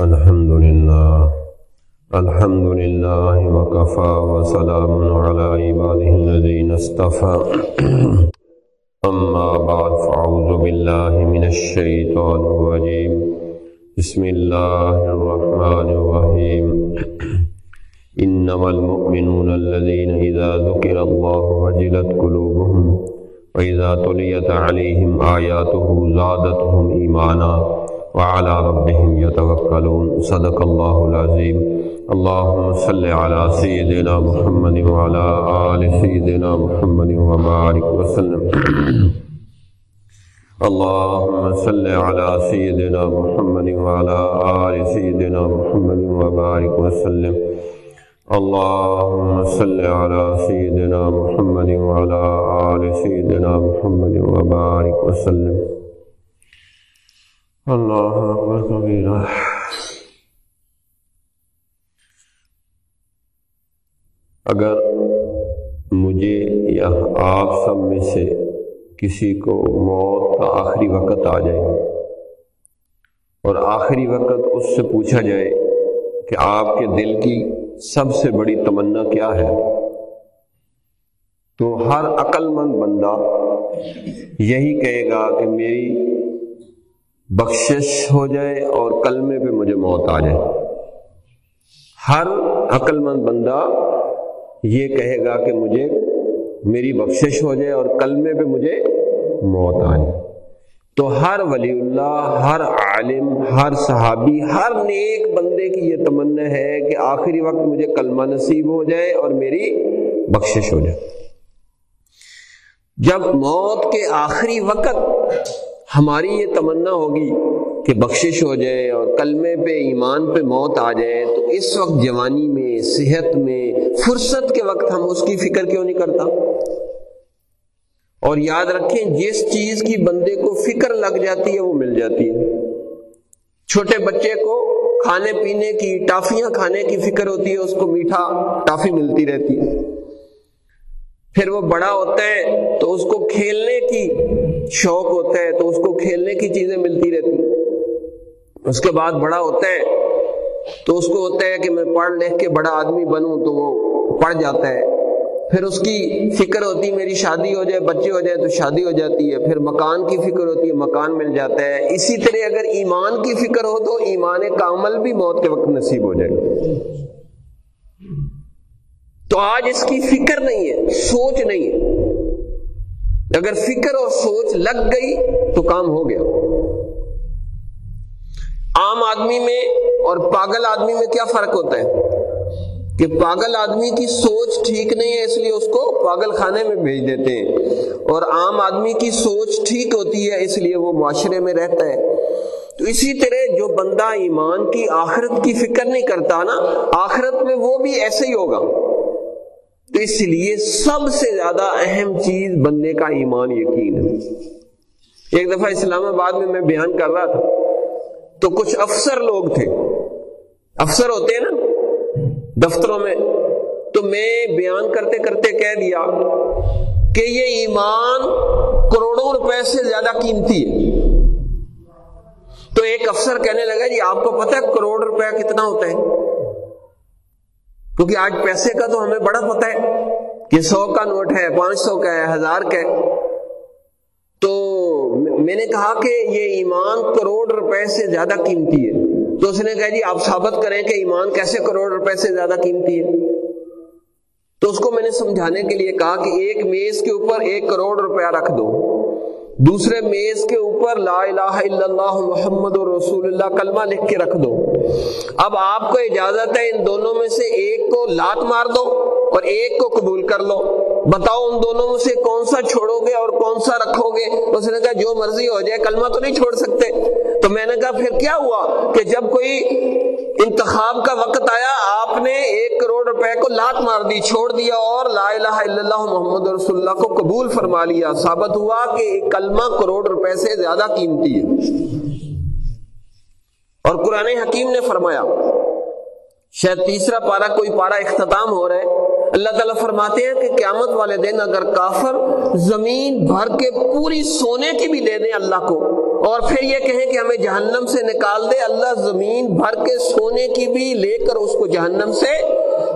الحمد لله الحمد لله وكفى وسلام على عباده الذين اصطفى. أما بعد، فأعوذ بالله من الشيطان الرجيم. بسم الله الرحمن الرحيم. إنما المؤمنون الذين إذا ذكر الله وجلت قلوبهم، وإذا تليت عليهم آياته زادتهم إيمانا. وعلى ربهم يتوكلون. صدق الله العظيم. اللهم صل على سيدنا محمد وعلى آل سيدنا محمد وبارك وسلم. اللهم صل على سيدنا محمد وعلى آل سيدنا محمد وبارك وسلم. اللهم صل على سيدنا محمد وعلى آل سيدنا محمد وبارك وسلم. اللہ اکبر کبیرہ اگر مجھے یا آپ سب میں سے کسی کو موت کا آخری وقت آ جائے اور آخری وقت اس سے پوچھا جائے کہ آپ کے دل کی سب سے بڑی تمنا کیا ہے تو ہر عقل مند بندہ یہی کہے گا کہ میری بخشش ہو جائے اور کلمے پہ مجھے موت آ جائے۔ ہر عقل مند بندہ یہ کہے گا کہ مجھے میری بخشش ہو جائے اور کلمے پہ مجھے موت آ جائے۔ تو ہر ولی اللہ، ہر عالم، ہر صحابی، ہر نیک بندے کی یہ تمنا ہے کہ آخری وقت مجھے کلمہ نصیب ہو جائے اور میری بخشش ہو جائے۔ جب موت کے آخری وقت ہماری یہ تمنا ہوگی کہ بخشش ہو جائے اور کلمے پہ ایمان پہ موت آ جائے، تو اس وقت جوانی میں، صحت میں، فرصت کے وقت ہم اس کی فکر کیوں نہیں کرتا؟ اور یاد رکھیں، جس چیز کی بندے کو فکر لگ جاتی ہے، وہ مل جاتی ہے۔ چھوٹے بچے کو کھانے پینے کی، ٹافیاں کھانے کی فکر ہوتی ہے، اس کو میٹھا ٹافی ملتی رہتی ہے۔ پھر وہ بڑا ہوتا ہے، تو اس کو کھیلنے کی شوق ہوتا ہے تو اس کو کھیلنے کی چیزیں ملتی رہتی اس کے بعد بڑا ہوتا ہے تو اس کو ہوتا ہے کہ میں پڑھ لکھ کے بڑا آدمی بنوں تو وہ پڑھ جاتا ہے۔ پھر اس کی فکر ہوتی ہے میری شادی ہو جائے، بچے ہو جائے تو شادی ہو جاتی ہے۔ پھر مکان کی فکر ہوتی ہے، مکان مل جاتا ہے۔ اسی طرح اگر ایمان کی فکر ہو تو ایمان کامل بھی موت کے وقت نصیب ہو جائے۔ گا تو آج اس کی فکر نہیں ہے، سوچ نہیں ہے۔ اگر فکر اور سوچ لگ گئی تو کام ہو گیا۔ عام آدمی میں اور پاگل آدمی میں کیا فرق ہوتا ہے؟ کہ پاگل آدمی کی سوچ ٹھیک نہیں ہے، اس لیے اس کو پاگل خانے میں بھیج دیتے ہیں۔ اور عام آدمی کی سوچ ٹھیک ہوتی ہے، اس لیے وہ معاشرے میں رہتا ہے۔ تو اسی طرح جو بندہ ایمان کی آخرت کی فکر نہیں کرتا نا، آخرت میں وہ بھی ایسے ہی ہوگا۔ تو اس لیے سب سے زیادہ اہم چیز بندے کا ایمان یقین ہے۔ ایک دفعہ اسلام آباد میں میں بیان کر رہا تھا۔ تو کچھ افسر لوگ تھے۔ افسر ہوتے ہیں نا، دفتروں میں۔ تو میں بیان کرتے کرتے کہہ دیا کہ یہ ایمان کروڑوں روپے سے زیادہ قیمتی ہے۔ تو ایک افسر کہنے لگا جی آپ کو پتا ہے کروڑ روپے کتنا ہوتا ہے؟ کیونکہ آج پیسے کا تو ہمیں بڑا پتا ہے کہ سو کا نوٹ ہے، پانچ سو کا ہے، ہزار کا ہے۔ تو میں نے کہا کہ یہ ایمان کروڑ روپے سے زیادہ قیمتی ہے۔ تو اس نے کہا جی آپ ثابت کریں کہ ایمان کیسے کروڑ روپے سے زیادہ قیمتی ہے؟ تو اس کو میں نے سمجھانے کے لیے کہا کہ ایک میز کے اوپر ایک کروڑ روپیہ رکھ دو۔ دوسرے میز کے اوپر لا الہ الا اللہ محمد رسول اللہ کلمہ لکھ کے رکھ دو۔ اب آپ کو اجازت ہے ان دونوں میں سے ایک کو لات مار دو اور ایک کو قبول کر لو۔ بتاؤ ان دونوں میں سے کون سا چھوڑو گے اور کون سا رکھو گے؟ اس نے کہا، جو مرضی ہو جائے، کلمہ تو نہیں چھوڑ سکتے۔ تو میں نے کہا پھر کیا ہوا کہ جب کوئی انتخاب کا وقت آیا، آپ نے ایک کروڑ روپے کو لات مار دی، چھوڑ دیا اور لا الہ الا اللہ محمد رسول اللہ کو قبول فرما لیا۔ ثابت ہوا کہ کلمہ کروڑ روپے سے زیادہ قیمتی ہے۔ اور قرآن حکیم نے فرمایا، شاید تیسرا پارا کوئی پارا اختتام ہو رہا ہے۔ اللہ تعالیٰ فرماتے ہیں کہ قیامت والے دن اگر کافر زمین بھر کے پوری سونے کی بھی دے دیں اللہ کو اور پھر یہ کہیں کہ ہمیں جہنم سے نکال دے، اللہ زمین بھر کے سونے کی بھی لے کر اس کو جہنم سے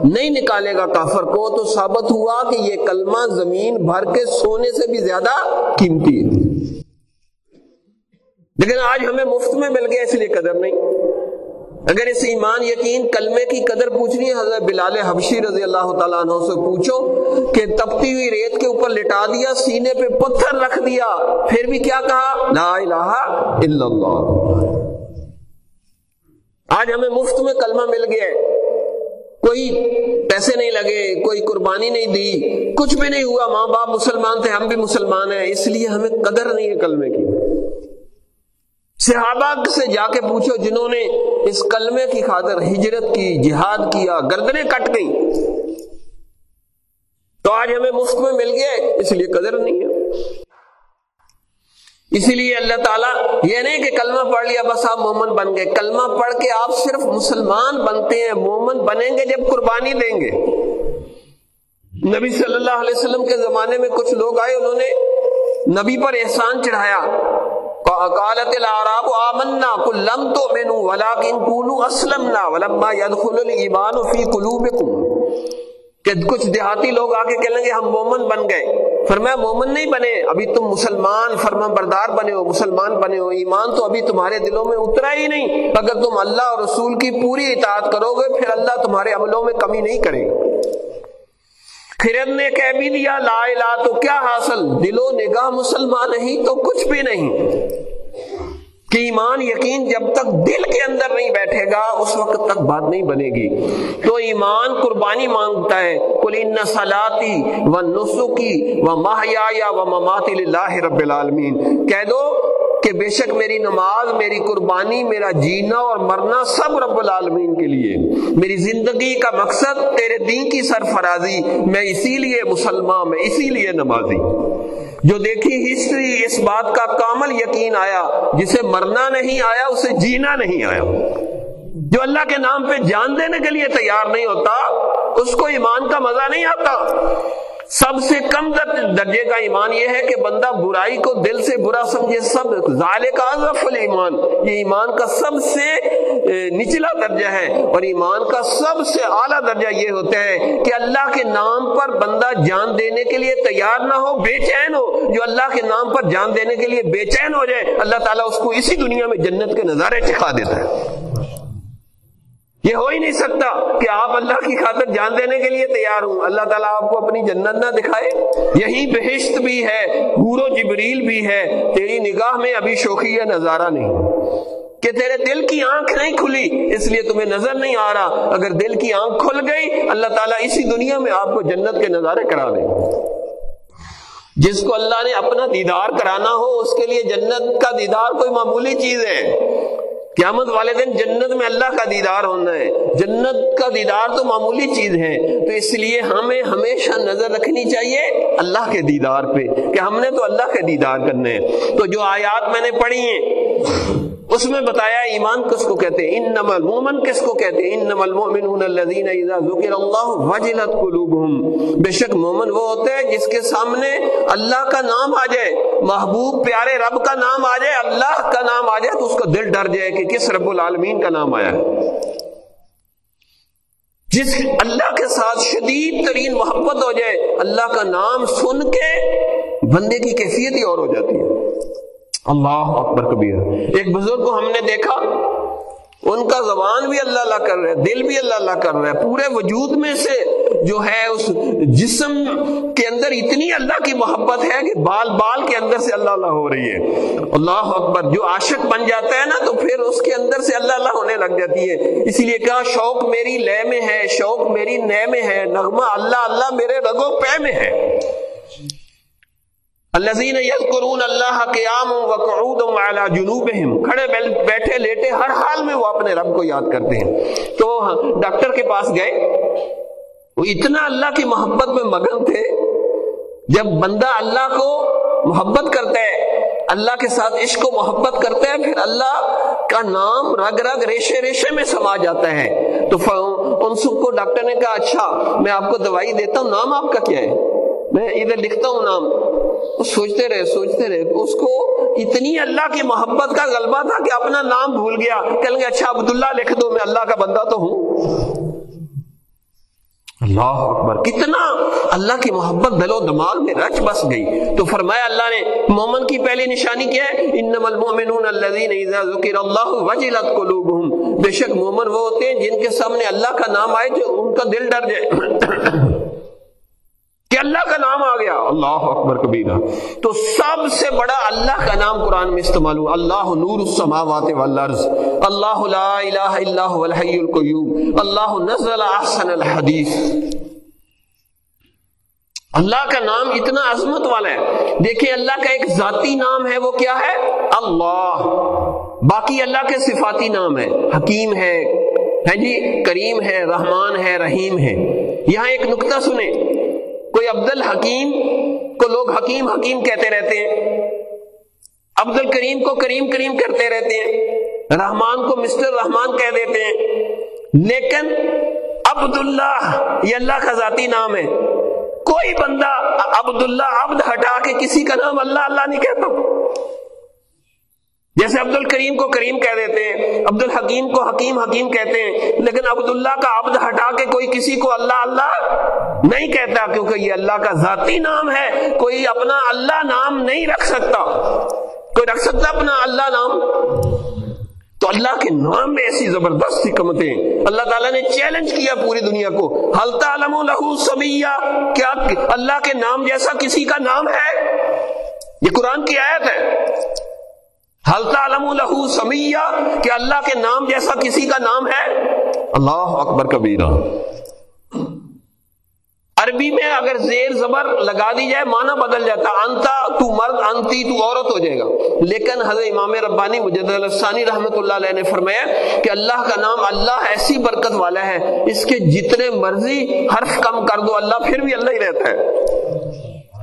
نہیں نکالے گا۔ کافر کو تو ثابت ہوا کہ یہ کلمہ زمین بھر کے سونے سے بھی زیادہ قیمتی ہے۔ لیکن آج ہمیں مفت میں مل گیا، اس لیے قدر نہیں۔ اگر اس ایمان یقین کلمے کی قدر پوچھنی ہے، حضرت بلال حبشی رضی اللہ تعالیٰ عنہ سے پوچھو کہ تپتی ہوئی ریت کے اوپر لٹا دیا، سینے پہ پتھر رکھ دیا، پھر بھی کیا کہا؟ لا الہ الا اللہ۔ آج ہمیں مفت میں کلمہ مل گیا ہے۔ کوئی پیسے نہیں لگے، کوئی قربانی نہیں دی، کچھ بھی نہیں ہوا۔ ماں باپ مسلمان تھے، ہم بھی مسلمان ہیں، اس لیے ہمیں قدر نہیں ہے کلمے کی۔ صحابہ سے جا کے پوچھو جنہوں نے اس کلمے کی خاطر ہجرت کی، جہاد کیا، گردنیں کٹ گئی تو آج ہمیں مفت میں مل گیا اس لیے قدر نہیں ہے۔ اسی لیے اللہ تعالیٰ یہ نہیں کہ کلمہ پڑھ لیا، بس آپ مومن بن گئے۔ کلمہ پڑھ کے آپ صرف مسلمان بنتے ہیں، مومن بنیں گے جب قربانی دیں گے۔ نبی صلی اللہ علیہ وسلم کے زمانے میں کچھ لوگ آئے، انہوں نے نبی پر احسان چڑھایا۔ قالت الاعراب آمنا قل لم تؤمنوا ولكن قولوا اسلمنا ولما يدخل الايمان في قلوبكم. کہ کچھ دیہاتی لوگ آ کے کہیں گے ہم مومن بن گئے. فرمایا، مومن نہیں بنے، ابھی تم مسلمان فرما بردار بنے ہو، مسلمان بنے ہو. ایمان تو ابھی تمہارے دلوں میں اترا ہی نہیں. اگر تم اللہ اور رسول کی پوری اطاعت کرو گے، پھر اللہ تمہارے عملوں میں کمی نہیں کرے. گا خرد نے کہہ بھی دیا، لا الہ تو کیا حاصل؟ دل و نگاہ مسلمان نہیں تو کچھ بھی نہیں. کہ ایمان یقین جب تک دل کے اندر نہیں بیٹھے گا، اس وقت تک بات نہیں بنے گی۔ تو ایمان قربانی مانگتا ہے۔ ان سلاتی و نسخی و ماہیا و مماتی اللہ رب العالمین کہہ دو کہ بے شک میری نماز، میری قربانی، میرا جینا اور مرنا سب رب العالمین کے لیے۔ میری زندگی کا مقصد تیرے دین کی سرفرازی، میں اسی لیے مسلمان، میں اسی لیے نمازی۔ جو دیکھی ہسٹری اس بات کا کامل یقین آیا، جسے مرنا نہیں آیا، اسے جینا نہیں آیا۔ جو اللہ کے نام پہ جان دینے کے لیے تیار نہیں ہوتا، اس کو ایمان کا مزہ نہیں آتا۔ سب سے کم درجے کا ایمان یہ ہے کہ بندہ برائی کو دل سے برا سمجھے، سب کا ایمان یہ ایمان کا سب سے نچلا درجہ ہے اور ایمان کا سب سے اعلیٰ درجہ یہ ہوتا ہے کہ اللہ کے نام پر بندہ جان دینے کے لیے تیار نہ ہو، بے چین ہو۔ جو اللہ کے نام پر جان دینے کے لیے بے چین ہو جائے، اللہ تعالیٰ اس کو اسی دنیا میں جنت کے نظارے چکھا دیتا ہے۔ یہ ہو ہی نہیں سکتا کہ آپ اللہ کی خاطر جان دینے کے لیے تیار ہوں۔ اللہ تعالیٰ آپ کو اپنی جنت نہ دکھائے۔ یہی بہشت بھی ہے، حور و جبریل بھی ہے۔ تیری نگاہ میں ابھی شوخی یا نظارہ نہیں۔ کہ تیرے دل کی آنکھ نہیں کھلی، اس لیے تمہیں نظر نہیں آ رہا۔ اگر دل کی آنکھ کھل گئی، اللہ تعالیٰ اسی دنیا میں آپ کو جنت کے نظارے کرا دے۔ جس کو اللہ نے اپنا دیدار کرانا ہو، اس کے لیے جنت کا دیدار کوئی معمولی چیز ہے۔ قیامت والے دن جنت میں اللہ کا دیدار ہونا ہے۔ جنت کا دیدار تو معمولی چیز ہے۔ تو اس لیے ہمیں ہمیشہ نظر رکھنی چاہیے اللہ کے دیدار پہ کہ ہم نے تو اللہ کے دیدار کرنے ہیں۔ تو جو آیات میں نے پڑھی ہیں، اس میں بتایا ایمان کس کو کہتے ہیں؟ ان نمل کس کو کہتے ہیں؟ ان نمل مومن الذین اذا ذکر اللہ وجلت قلوبهم بے شک مومن وہ ہوتے ہیں جس کے سامنے اللہ کا نام آ جائے، محبوب، پیارے رب کا نام آ جائے، اللہ کا نام آ جائے تو اس کا دل ڈر جائے کہ کس رب العالمین کا نام آیا ہے؟ جس اللہ کے ساتھ شدید ترین محبت ہو جائے، اللہ کا نام سن کے بندے کی کیفیت ہی اور ہو جاتی ہے۔ اللہ اکبر کبیر۔ ایک بزرگ کو ہم نے دیکھا، ان کا زبان بھی اللہ اللہ کر رہا ہے، دل بھی اللہ اللہ کر رہا ہے، پورے وجود میں سے جو ہے اس جسم کے اندر اتنی اللہ کی محبت ہے کہ بال بال کے اندر سے اللہ اللہ ہو رہی ہے۔ اللہ اکبر، جو عاشق بن جاتا ہے نا، تو پھر اس کے اندر سے اللہ اللہ ہونے لگ جاتی ہے۔ اسی لیے کہا، شوق میری لے میں ہے، شوق میری نئے میں ہے، نغمہ اللہ اللہ میرے رگو پے میں ہے۔ الذين يذكرون الله قياما وقعودا وعلى جنوبهم کھڑے بیٹھے لیٹے ہر حال میں وہ اپنے رب کو یاد کرتے ہیں۔ تو ڈاکٹر کے پاس گئے۔ وہ اتنا اللہ کی محبت میں مگن تھے، جب بندہ اللہ کو محبت کرتا ہے، اللہ کے ساتھ عشق و محبت کرتا ہے، پھر اللہ کا نام رگ رگ ریشے ریشے میں سما جاتا ہے۔ تو ان سب کو ڈاکٹر نے کہا اچھا میں آپ کو دوائی دیتا ہوں، نام آپ کا کیا ہے؟ میں ادھر لکھتا ہوں نام۔ وہ سوچتے رہے سوچتے رہے، اس کو اتنی اللہ کی محبت کا غلبہ تھا کہ اپنا نام بھول گیا کہ گے اچھا عبداللہ لکھ دو، میں اللہ کا بندہ تو ہوں۔ اللہ اکبر۔ کتنا اللہ کی محبت دل و دماغ میں رچ بس گئی۔ تو فرمایا اللہ نے، مومن کی پہلی نشانی کیا ہے؟ انما المؤمنون الذين اذا ذكر الله وجلت قلوبهم بے شک مومن وہ ہوتے ہیں جن کے سامنے اللہ کا نام آئے جو ان کا دل ڈر جائے۔ اللہ کا نام آ گیا۔ اللہ اکبر کبیرہ۔ تو سب سے بڑا اللہ کا نام قرآن میں استعمال ہوا۔ اللہ نور السماوات والارض۔ اللہ لا الہ الا هو الحی القیوم۔ اللہ نزل احسن الحدیث۔ اللہ کا نام اتنا عظمت والا ہے۔ دیکھیں اللہ کا ایک ذاتی نام ہے، وہ کیا ہے؟ اللہ۔ باقی اللہ کے صفاتی نام ہے حکیم ہے ہے جی کریم ہے رحمان ہے رحیم ہے یہاں ایک نقطہ سنیں۔ کوئی عبد الحکیم کو لوگ حکیم حکیم کہتے رہتے ہیں۔ عبد الکریم کو کریم کریم کرتے رہتے ہیں۔ رحمان کو مسٹر رحمان کہہ دیتے ہیں۔ لیکن عبد اللہ یہ اللہ کا ذاتی نام ہے۔ کوئی بندہ عبد اللہ عبد ہٹا کے کسی کا نام اللہ اللہ نہیں کہتا۔ جیسے عبد الکریم کو کریم کہہ دیتے ہیں عبد الحکیم کو حکیم حکیم کہتے ہیں، لیکن عبداللہ کا عبد ہٹا کے کوئی کسی کو اللہ اللہ نہیں کہتا کیونکہ یہ اللہ کا ذاتی نام ہے، کوئی اپنا اللہ نام نہیں رکھ سکتا۔ کوئی رکھ سکتا اپنا اللہ نام؟ تو اللہ کے نام میں ایسی زبردست حکمتیں۔ اللہ تعالیٰ نے چیلنج کیا پوری دنیا کو۔ حل تعلم لہو سمیہ کیا اللہ کے نام جیسا کسی کا نام ہے؟ یہ قرآن کی آیت ہے۔ تعلم لہو سمیہ کہ اللہ کے نام جیسا کسی کا نام ہے؟ اللہ اکبر کبیرہ۔ عربی میں اگر زیر زبر لگا دی جائے، معنی بدل جاتا۔ انتا تو مرد، انتی تو عورت ہو جائے گا۔ لیکن حضرت امام ربانی مجدانی رحمۃ رحمت اللہ علیہ نے فرمایا کہ اللہ کا نام اللہ ایسی برکت والا ہے، اس کے جتنے مرضی حرف کم کر دو، اللہ پھر بھی اللہ ہی رہتا ہے۔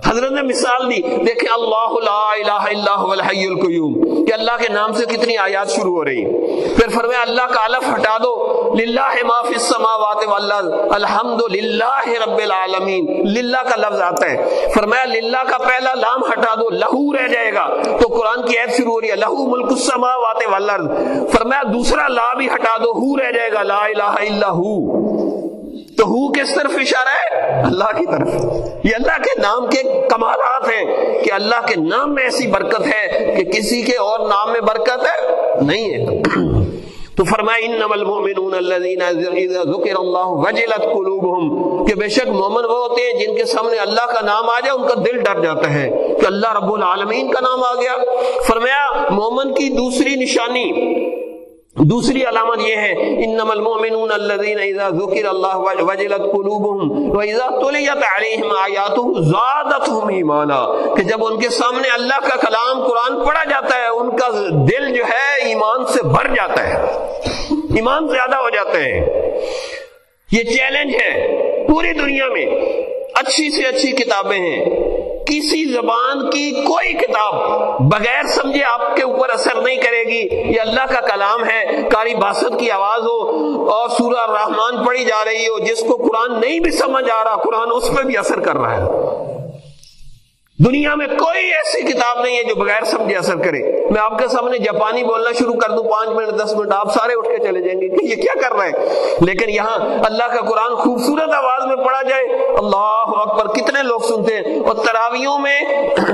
حضرت نے مثال دی۔ دیکھیں اللہ لا الہ الا هو الحی القیوم۔ کہ اللہ کے نام سے کتنی آیات شروع ہو رہی۔ ہیں پھر فرمایا اللہ کا الف ہٹا دو۔ للہ ما فی السماوات والارض۔ الحمد للہ رب العالمین۔ للہ کا لفظ آتا ہے۔ فرمایا للہ کا پہلا لام ہٹا دو۔ لہو رہ جائے گا۔ تو قرآن کی عید شروع ہو رہی ہے۔ لہو ملک السماوات والارض۔ فرمایا دوسرا لا بھی ہٹا دو۔ ہو رہ جائے گا۔ لا الہ الا ہو۔ تو ہو کس طرف اشارہ ہے؟ اللہ کی طرف۔ یہ اللہ کے نام کے کمالات ہیں کہ اللہ کے نام میں ایسی برکت ہے کہ کسی کے اور نام میں برکت ہے نہیں ہے۔ تو فرمائے انما المؤمنون الذين اذا ذكر الله وجلت قلوبهم کہ بے شک مومن وہ ہوتے ہیں جن کے سامنے اللہ کا نام آ جائے، ان کا دل ڈر جاتا ہے کہ اللہ رب العالمین کا نام آ گیا۔ فرمایا، مومن کی دوسری نشانی دوسری علامت یہ ہے، انما المؤمنون الذين اذا ذكر الله وجلت قلوبهم واذا تليت عليهم اياته زادتهم ایمانا، کہ جب ان کے سامنے اللہ کا کلام قرآن پڑھا جاتا ہے، ان کا دل جو ہے ایمان سے بھر جاتا ہے، ایمان زیادہ ہو جاتے ہیں۔ یہ چیلنج ہے پوری دنیا میں، اچھی سے اچھی کتابیں ہیں۔ کسی زبان کی کوئی کتاب بغیر سمجھے آپ کے اوپر اثر نہیں کرے گی۔ یہ اللہ کا کلام ہے۔ کاری باسط کی آواز ہو اور سورہ رحمان پڑھی جا رہی ہو، جس کو قرآن نہیں بھی سمجھ آ رہا، قرآن اس پہ بھی اثر کر رہا ہے۔ دنیا میں کوئی ایسی کتاب نہیں ہے جو بغیر سمجھے اثر کرے۔ میں آپ کے سامنے جاپانی بولنا شروع کر دوں، پانچ منٹ، دس منٹ، آپ سارے اٹھ کے چلے جائیں گے کہ یہ کیا کر رہے ہیں لیکن یہاں اللہ کا قرآن خوبصورت آواز میں پڑھا جائے۔ اللہ اکبر، کتنے لوگ سنتے ہیں؟ اور تراویوں میں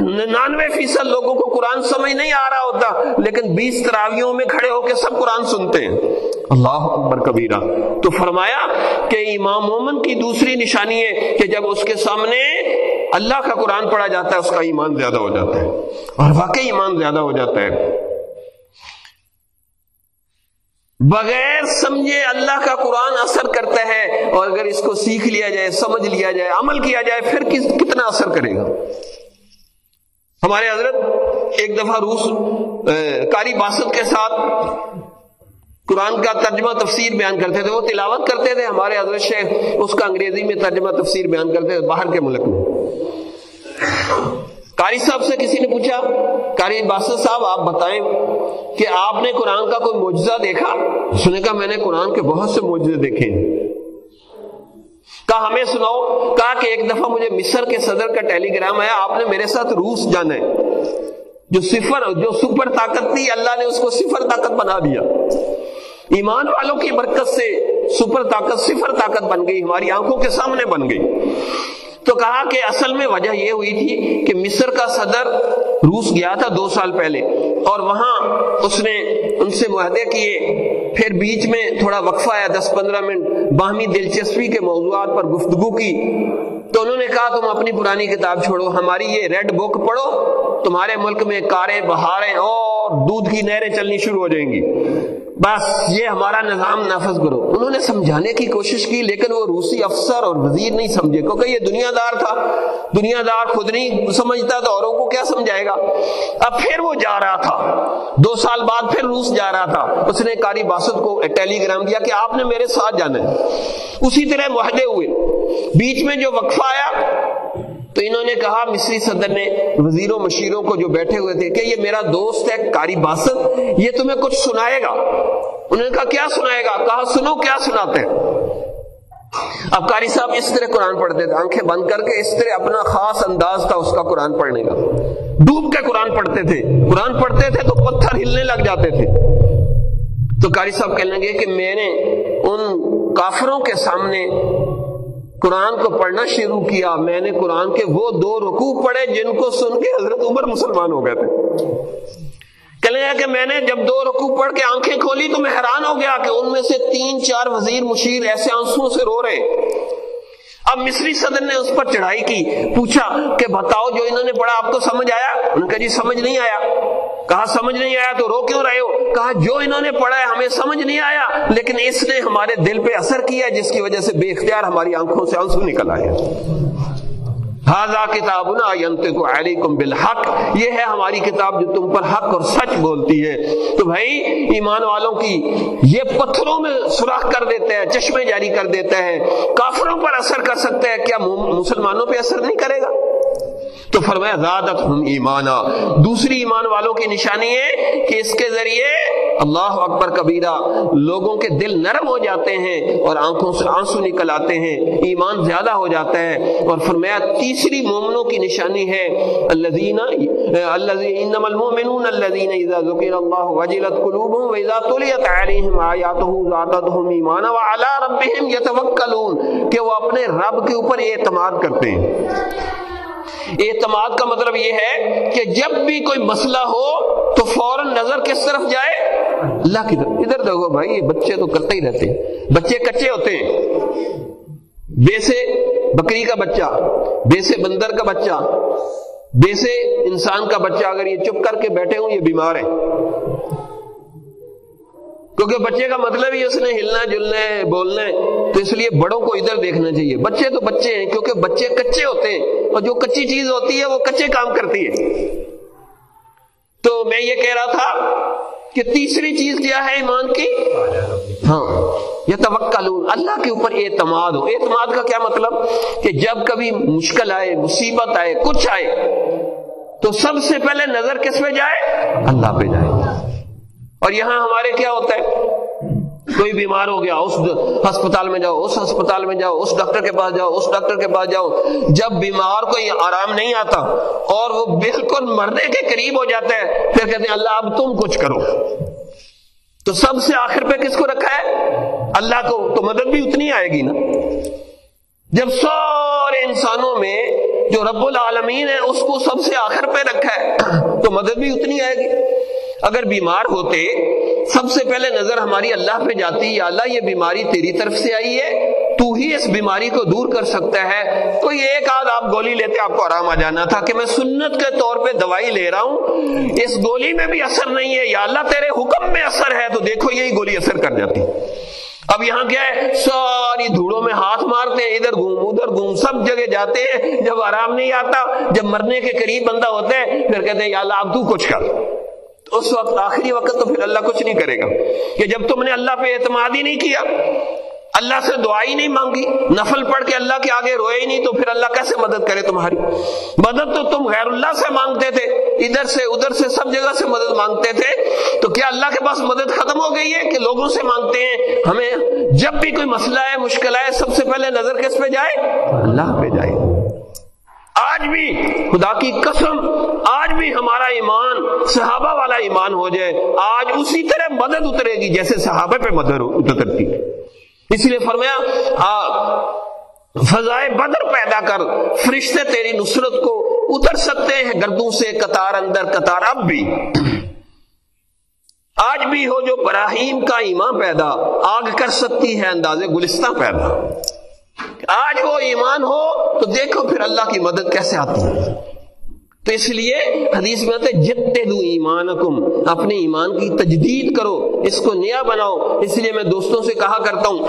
ننانوے فیصد لوگوں کو قرآن سمجھ نہیں آ رہا ہوتا، لیکن بیس تراویوں میں کھڑے ہو کے سب قرآن سنتے ہیں۔ اللہ اکبر کبیرہ۔ تو فرمایا کہ امام مومن کی دوسری نشانی ہے کہ جب اس کے سامنے اللہ کا قرآن پڑھا جاتا ہے، اس کا ایمان زیادہ ہو جاتا ہے۔ اور واقعی ایمان زیادہ ہو جاتا ہے۔ بغیر سمجھے اللہ کا قرآن اثر کرتا ہے، اور اگر اس کو سیکھ لیا جائے، سمجھ لیا جائے، عمل کیا جائے، پھر کس کتنا اثر کرے گا؟ ہمارے حضرت ایک دفعہ روس کاری باسط کے ساتھ قرآن کا ترجمہ تفسیر بیان کرتے تھے۔ وہ تلاوت کرتے تھے، ہمارے حضرت شیخ، اس کا انگریزی میں ترجمہ تفسیر بیان کرتے تھے، باہر کے ملک میں۔ کاری صاحب سے کسی نے پوچھا؟ کاری باسط صاحب، آپ بتائیں کہ آپ نے قرآن کا کوئی معجزہ دیکھا؟ سنے کا میں نے قرآن کے بہت سے معجزے دیکھے ہیں۔ کہا، ہمیں سناؤ۔ کہا کہ ایک دفعہ مجھے مصر کے صدر کا ٹیلی گرام آیا، آپ نے میرے ساتھ روس جانا ہے۔ جو صفر، جو سپر طاقت تھی، اللہ نے اس کو صفر طاقت بنا دیا۔ ایمان والوں کی برکت سے سپر طاقت، صفر طاقت بن گئی، ہماری آنکھوں کے سامنے بن گئی۔ تو کہا کہ اصل میں وجہ یہ ہوئی تھی کہ مصر کا صدر روس گیا تھا دو سال پہلے اور وہاں اس نے ان سے معاہدے کیے۔ پھر بیچ میں تھوڑا وقفہ آیا، دس پندرہ منٹ۔ باہمی دلچسپی کے موضوعات پر گفتگو کی۔ تو انہوں نے کہا، تم اپنی پرانی کتاب چھوڑو، ہماری یہ ریڈ بک پڑھو۔ تمہارے ملک میں کاریں، بہاریں اور دودھ کی نہریں چلنی شروع ہو جائیں گی۔ بس یہ ہمارا نظام نافذ کرو۔ انہوں نے سمجھانے کی کوشش کی، لیکن وہ روسی افسر اور وزیر نہیں سمجھے، کیونکہ یہ دنیا دار تھا۔ دنیا دار خود نہیں سمجھتا تو اوروں کو کیا سمجھائے گا؟ اب پھر وہ جا رہا تھا۔ دو سال بعد پھر روس جا رہا تھا۔ اس نے کاری باسط کو ٹیلی گرام دیا کہ آپ نے میرے ساتھ جانا ہے۔ اسی طرح معاہدے ہوئے۔ بیچ میں جو وقفہ آیا تو انہوں نے کہا، مصری صدر نے وزیروں، مشیروں کو جو بیٹھے ہوئے تھے، کہ یہ میرا دوست ہے کاری باسط، یہ تمہیں کچھ سنائے گا؟ انہوں نے کہا، کیا سنائے گا؟ کہا، سنو، کیا سناتے ہیں؟ اب کاری صاحب اس طرح قرآن پڑھتے تھے، آنکھیں بند کر کے اس طرح اپنا خاص انداز تھا، اس کا قرآن پڑھنے کا۔ ڈوب کے قرآن پڑھتے تھے۔ قرآن پڑھتے تھے تو پتھر ہلنے لگ جاتے تھے۔ تو کاری صاحب کہنے لگے کہ میں نے ان کافروں کے سامنے قرآن کو پڑھنا شروع کیا، میں نے قرآن کے وہ دو رکوع پڑھے جن کو سن کے حضرت عمر مسلمان ہو گئے تھے۔ کہنے لگا کہ میں نے جب دو رکوع پڑھ کے آنکھیں کھولی تو میں حیران ہو گیا کہ ان میں سے تین، چار وزیر مشیر ایسے آنسو سے رو رہے اب مصری صدر نے اس پر چڑھائی کی، پوچھا کہ بتاؤ جو انہوں نے پڑھا، آپ کو سمجھ آیا؟ ان کا جی سمجھ نہیں آیا۔ کہا سمجھ نہیں آیا تو رو کیوں رہے ہو؟ کہا جو انہوں نے پڑھا ہے ہمیں سمجھ نہیں آیا، لیکن اس نے ہمارے دل پہ اثر کیا جس کی وجہ سے بے اختیار ہماری آنکھوں سے آنسو نکل آئے کتاب بالحق، یہ ہے ہماری کتاب جو تم پر حق اور سچ بولتی ہے۔ تو بھائی، ایمان والوں کی یہ پتھروں میں سوراخ کر دیتا ہے چشمے جاری کر دیتا ہے کافروں پر اثر کر سکتا ہے کیا مسلمانوں پہ اثر نہیں کرے گا؟ تو فرمایا زیادت ہم ایمانا. دوسری ایمان والوں کی نشانی ہے کہ اس کے ذریعے اللہ اکبر کبیرہ لوگوں کے دل نرم ہو جاتے ہیں اور آنکھوں سے آنسو نکل آتے ہیں، ایمان زیادہ ہو جاتا ہے۔ اور فرمایا، تیسری مومنوں کی نشانی ہے، الذین انما المؤمنون الذین اذا ذکر اللہ وجلت قلوبهم واذا تليت عليهم آیاته زادتهم ایمانا وعلى ربهم يتوکلون کہ وہ اپنے رب کے اوپر اعتماد کرتے ہیں۔ اعتماد کا مطلب یہ ہے کہ جب بھی کوئی مسئلہ ہو تو فوراً نظر کس طرف جائے؟ اللہ کی طرف۔ ادھر دیکھو بھائی بچے تو کرتے ہی رہتے ہیں۔ بچے کچے ہوتے ہیں۔ بے سے بکری کا بچہ بے سے بندر کا بچہ بے سے انسان کا بچہ۔ اگر یہ چپ کر کے بیٹھے ہوں، یہ بیمار ہے۔ کیونکہ بچے کا مطلب ہی اس نے ہلنا جلنا ہے، بولنا ہے۔ تو اس لیے بڑوں کو ادھر دیکھنا چاہیے۔ بچے تو بچے ہیں، کیونکہ بچے کچے ہوتے ہیں۔ اور جو کچی چیز ہوتی ہے، وہ کچے کام کرتی ہے۔ تو میں یہ کہہ رہا تھا کہ تیسری چیز کیا ہے ایمان کی؟ ہاں یہ توکل اللہ کے اوپر اعتماد ہو۔ اعتماد کا کیا مطلب؟ کہ جب کبھی مشکل آئے، مصیبت آئے، کچھ آئے، تو سب سے پہلے نظر کس پہ جائے؟ اللہ پہ جائے۔ اور یہاں ہمارے کیا ہوتا ہے؟ کوئی بیمار ہو گیا، اس ہسپتال میں جاؤ، اس ہسپتال میں جاؤ، اس ڈاکٹر کے پاس جاؤ، اس ڈاکٹر کے پاس جاؤ۔ جب بیمار کو آرام نہیں آتا اور وہ بالکل مرنے کے قریب ہو جاتا ہے، پھر کہتے ہیں، اللہ اب تم کچھ کرو۔ تو سب سے آخر پہ کس کو رکھا ہے؟ اللہ کو۔ تو مدد بھی اتنی آئے گی نا۔ جب سارے انسانوں میں جو رب العالمین ہے اس کو سب سے آخر پہ رکھا ہے، تو مدد بھی اتنی آئے گی۔ اگر بیمار ہوتے، سب سے پہلے نظر ہماری اللہ پہ جاتی، یا اللہ یہ بیماری تیری طرف سے آئی ہے، تو ہی اس بیماری کو دور کر سکتا ہے۔ کوئی ایک آدھ آپ گولی لیتے آپ کو آرام آ جانا تھا کہ میں سنت کے طور پہ دوائی لے رہا ہوں۔ اس گولی میں بھی اثر نہیں ہے، یا اللہ تیرے حکم میں اثر ہے، تو دیکھو یہی گولی اثر کر جاتی۔ اب یہاں کیا ہے؟ ساری دھوڑوں میں ہاتھ مارتے ہیں ادھر گھوم ادھر گھوم، سب جگہ جاتے ہیں۔ جب آرام نہیں آتا، جب مرنے کے قریب بندہ ہوتا ہے، پھر کہتے ہیں، یا اللہ، اب تو کچھ کر۔ اس وقت آخری وقت تو پھر اللہ کچھ نہیں کرے گا۔ کہ جب تم نے اللہ پہ اعتماد ہی نہیں کیا، اللہ سے دعا ہی نہیں مانگی، نفل پڑھ کے اللہ کے آگے روئے ہی نہیں، تو پھر اللہ کیسے مدد کرے تمہاری؟ مدد تو تم غیر اللہ سے مانگتے تھے، ادھر سے ادھر سے سب جگہ سے مدد مانگتے تھے۔ تو کیا اللہ کے پاس مدد ختم ہو گئی ہے کہ لوگوں سے مانگتے ہیں؟ ہمیں جب بھی کوئی مسئلہ ہے مشکل ہے، سب سے پہلے نظر کس پہ جائے؟ اللہ پہ جائے۔ آج بھی خدا کی قسم، آج بھی ہمارا ایمان صحابہ والا ایمان ہو جائے، آج اسی طرح مدد اترے گی جیسے صحابہ پہ مدد اترتی۔ اس لیے فرمایا فضائے بدر پیدا کر، فرشتے تیری نصرت کو اتر سکتے ہیں، گردوں سے قطار اندر، قطار اب بھی۔ آج بھی ہو جو براہیم کا ایمان پیدا، آگ کر سکتی ہے انداز گلستہ پیدا۔ آج وہ ایمان ہو تو دیکھو پھر اللہ کی مدد کیسے آتی ہے۔ تو اس لیے حدیث میں آتے جتے دو ایمان اپنے ایمان کی تجدید کرو، اس کو نیا بناؤ۔ اس لیے میں دوستوں سے کہا کرتا ہوں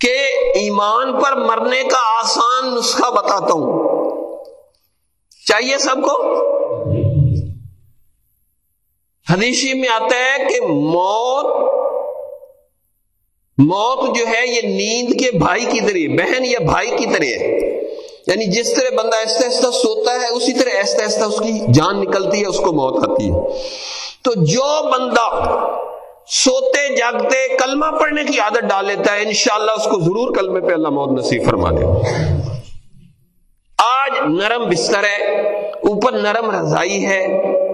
کہ ایمان پر مرنے کا آسان نسخہ بتاتا ہوں۔ چاہیے سب کو؟ حدیثی میں آتا ہے کہ موت موت جو ہے یہ نیند کے بھائی کی طرح بہن یا بھائی کی طرح ہے۔ یعنی جس طرح بندہ ایستا ایستا سوتا ہے، اسی طرح ایستا ایستا اس کی جان نکلتی ہے، اس کو موت آتی ہے۔ تو جو بندہ سوتے، جاگتے، کلمہ پڑھنے کی عادت ڈال لیتا ہے، انشاءاللہ اس کو ضرور کلمے پہ اللہ موت نصیب فرما دے۔ آج نرم بستر ہے، اوپر نرم رضائی ہے،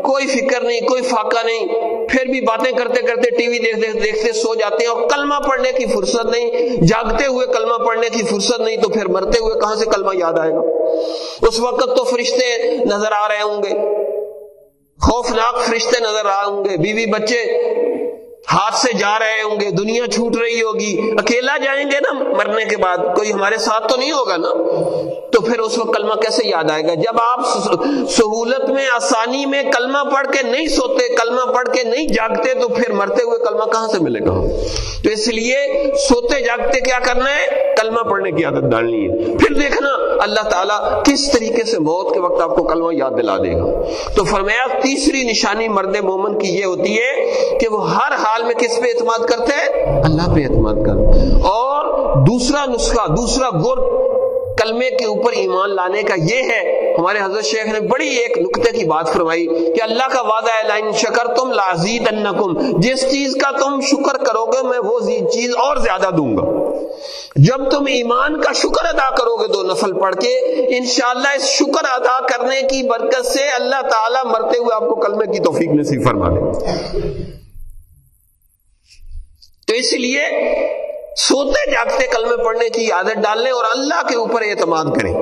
کوئی فکر نہیں، کوئی فاقہ نہیں۔ پھر بھی باتیں کرتے کرتے ٹی وی دیکھتے دیکھتے سو جاتے ہیں اور کلمہ پڑھنے کی فرصت نہیں۔ جاگتے ہوئے کلمہ پڑھنے کی فرصت نہیں تو پھر مرتے ہوئے کہاں سے کلمہ یاد آئے گا؟ اس وقت تو فرشتے نظر آ رہے ہوں گے۔ خوفناک فرشتے نظر آ ہوں گے۔ بیوی بچے ہاتھ سے جا رہے ہوں گے، دنیا چھوٹ رہی ہوگی۔ اکیلا جائیں گے نا مرنے کے بعد، کوئی ہمارے ساتھ تو نہیں ہوگا نا؟ تو پھر اس وقت کلمہ کیسے یاد آئے گا؟ جب آپ سہولت میں، آسانی میں کلمہ پڑھ کے نہیں سوتے، کلمہ پڑھ کے نہیں جاگتے، تو پھر مرتے ہوئے کلمہ کہاں سے ملے گا؟ تو اس لیے سوتے جاگتے کیا کرنا ہے؟ کلمہ پڑھنے کی عادت ڈالنی ہے۔ پھر دیکھنا اللہ تعالیٰ کس طریقے سے موت کے وقت آپ کو کلمہ یاد دلا دے گا۔ تو فرمایا، تیسری نشانی مرد مومن کی یہ ہوتی ہے کہ وہ ہر حال حال میں کس پہ اعتماد کرتے ہیں؟ اللہ پہ اعتماد کر اور دوسرا نسخہ، دوسرا گر کلمے کے اوپر ایمان لانے کا یہ ہے، ہمارے حضرت شیخ نے بڑی ایک نقطے کی بات فرمائی کہ اللہ کا وعدہ ہے لائن شکر تم لازید انکم جس چیز کا تم شکر کرو گے، میں وہ چیز اور زیادہ دوں گا۔ جب تم ایمان کا شکر ادا کرو گے دو نفل پڑھ کے، انشاءاللہ اس شکر ادا کرنے کی برکت سے اللہ تعالیٰ مرتے ہوئے آپ کو کلمے کی توفیق نصیب فرما دے۔ تو اس لیے سوتے جاگتے کلمے پڑھنے کی عادت ڈالنے اور اللہ کے اوپر اعتماد کریں۔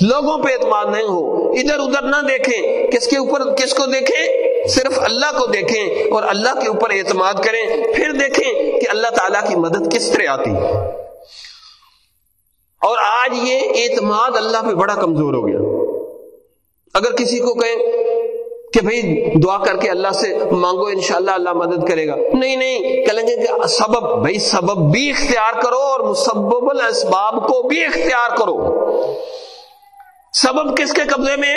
لوگوں پہ اعتماد نہیں ہو۔ ادھر ادھر نہ دیکھیں۔ کس کے اوپر کس کو دیکھیں؟ صرف اللہ کو دیکھیں اور اللہ کے اوپر اعتماد کریں۔ پھر دیکھیں کہ اللہ تعالیٰ کی مدد کس طرح آتی۔ ہے اور آج یہ اعتماد اللہ پہ بڑا کمزور ہو گیا۔ اگر کسی کو کہیں کہ بھائی دعا کر کے اللہ سے مانگو، انشاءاللہ اللہ مدد کرے گا۔ نہیں نہیں کہیں گے کہ سبب، بھائی سبب بھی اختیار کرو اور مسبب الاسباب کو بھی اختیار کرو۔ سبب کس کے قبضے میں؟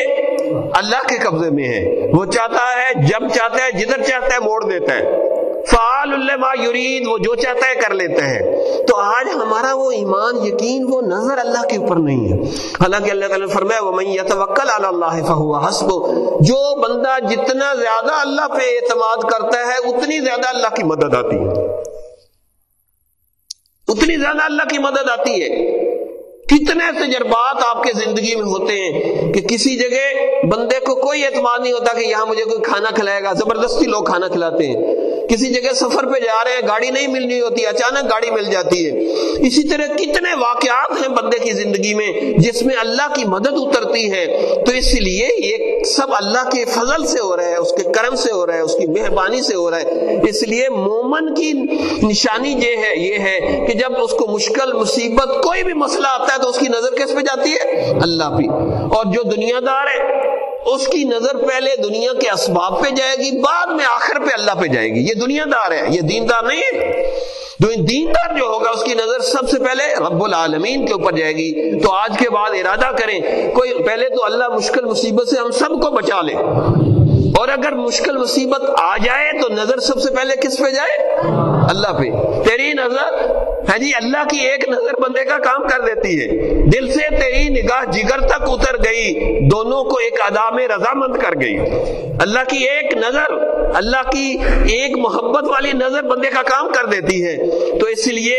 اللہ کے قبضے میں ہے۔ وہ چاہتا ہے، جب چاہتا ہے، جدھر چاہتا ہے، موڑ دیتا ہے۔ فعال اللہ یرید، وہ جو چاہتا ہے کر لیتا ہے تو آج ہمارا وہ ایمان، یقین، وہ نظر اللہ کے اوپر نہیں ہے۔ حالانکہ اللہ تعالیٰ نے فرمایا، وَمَن يَتَوَكَّلْ عَلَى اللَّهِ فَهُوَ حَسْبُ۔ جو بندہ جتنا زیادہ اللہ پہ اعتماد کرتا ہے، اتنی زیادہ اللہ کی مدد آتی ہے۔ اتنی زیادہ اللہ کی مدد آتی ہے۔ کتنے تجربات آپ کے زندگی میں ہوتے ہیں کہ کسی جگہ بندے کو کوئی اعتماد نہیں ہوتا کہ یہاں مجھے کوئی کھانا کھلائے گا، زبردستی لوگ کھانا کھلاتے ہیں۔ کسی جگہ سفر پہ جا رہے ہیں، گاڑی نہیں ملنی ہوتی، اچانک گاڑی مل جاتی ہے۔ اسی طرح کتنے واقعات ہیں بندے کی زندگی میں جس میں اللہ کی مدد اترتی ہے۔ تو اس لیے یہ سب اللہ کے فضل سے ہو رہا ہے، اس کے کرم سے ہو رہا ہے، اس کی مہربانی سے ہو رہا ہے۔ اس لیے مومن کی نشانی یہ ہے یہ ہے کہ جب اس کو مشکل، مصیبت، کوئی بھی مسئلہ آتا ہے تو اس کی نظر کس پہ جاتی ہے؟ اللہ پہ۔ اور جو دنیا دار ہے، اس کی نظر پہلے دنیا کے اسباب پہ جائے گی، بعد میں آخر پہ اللہ پہ جائے گی۔ یہ دنیا دار ہے، یہ دیندار نہیں ہے۔ جو دیندار جو ہوگا، اس کی نظر سب سے پہلے رب العالمین کے اوپر جائے گی۔ تو آج کے بعد ارادہ کریں، کوئی پہلے تو اللہ مشکل مصیبت سے ہم سب کو بچا لے۔ اور اگر مشکل مصیبت آ جائے، تو نظر سب سے پہلے کس پہ جائے؟ اللہ پہ۔ تیری نظر ہے جی اللہ کی ایک نظر بندے کا کام کر دیتی ہے۔ دل سے تیری نگاہ جگر تک اتر گئی، دونوں کو ایک ادام رضامند کر گئی۔ اللہ کی ایک نظر، اللہ کی ایک محبت والی نظر بندے کا کام کر دیتی ہے۔ تو اس لیے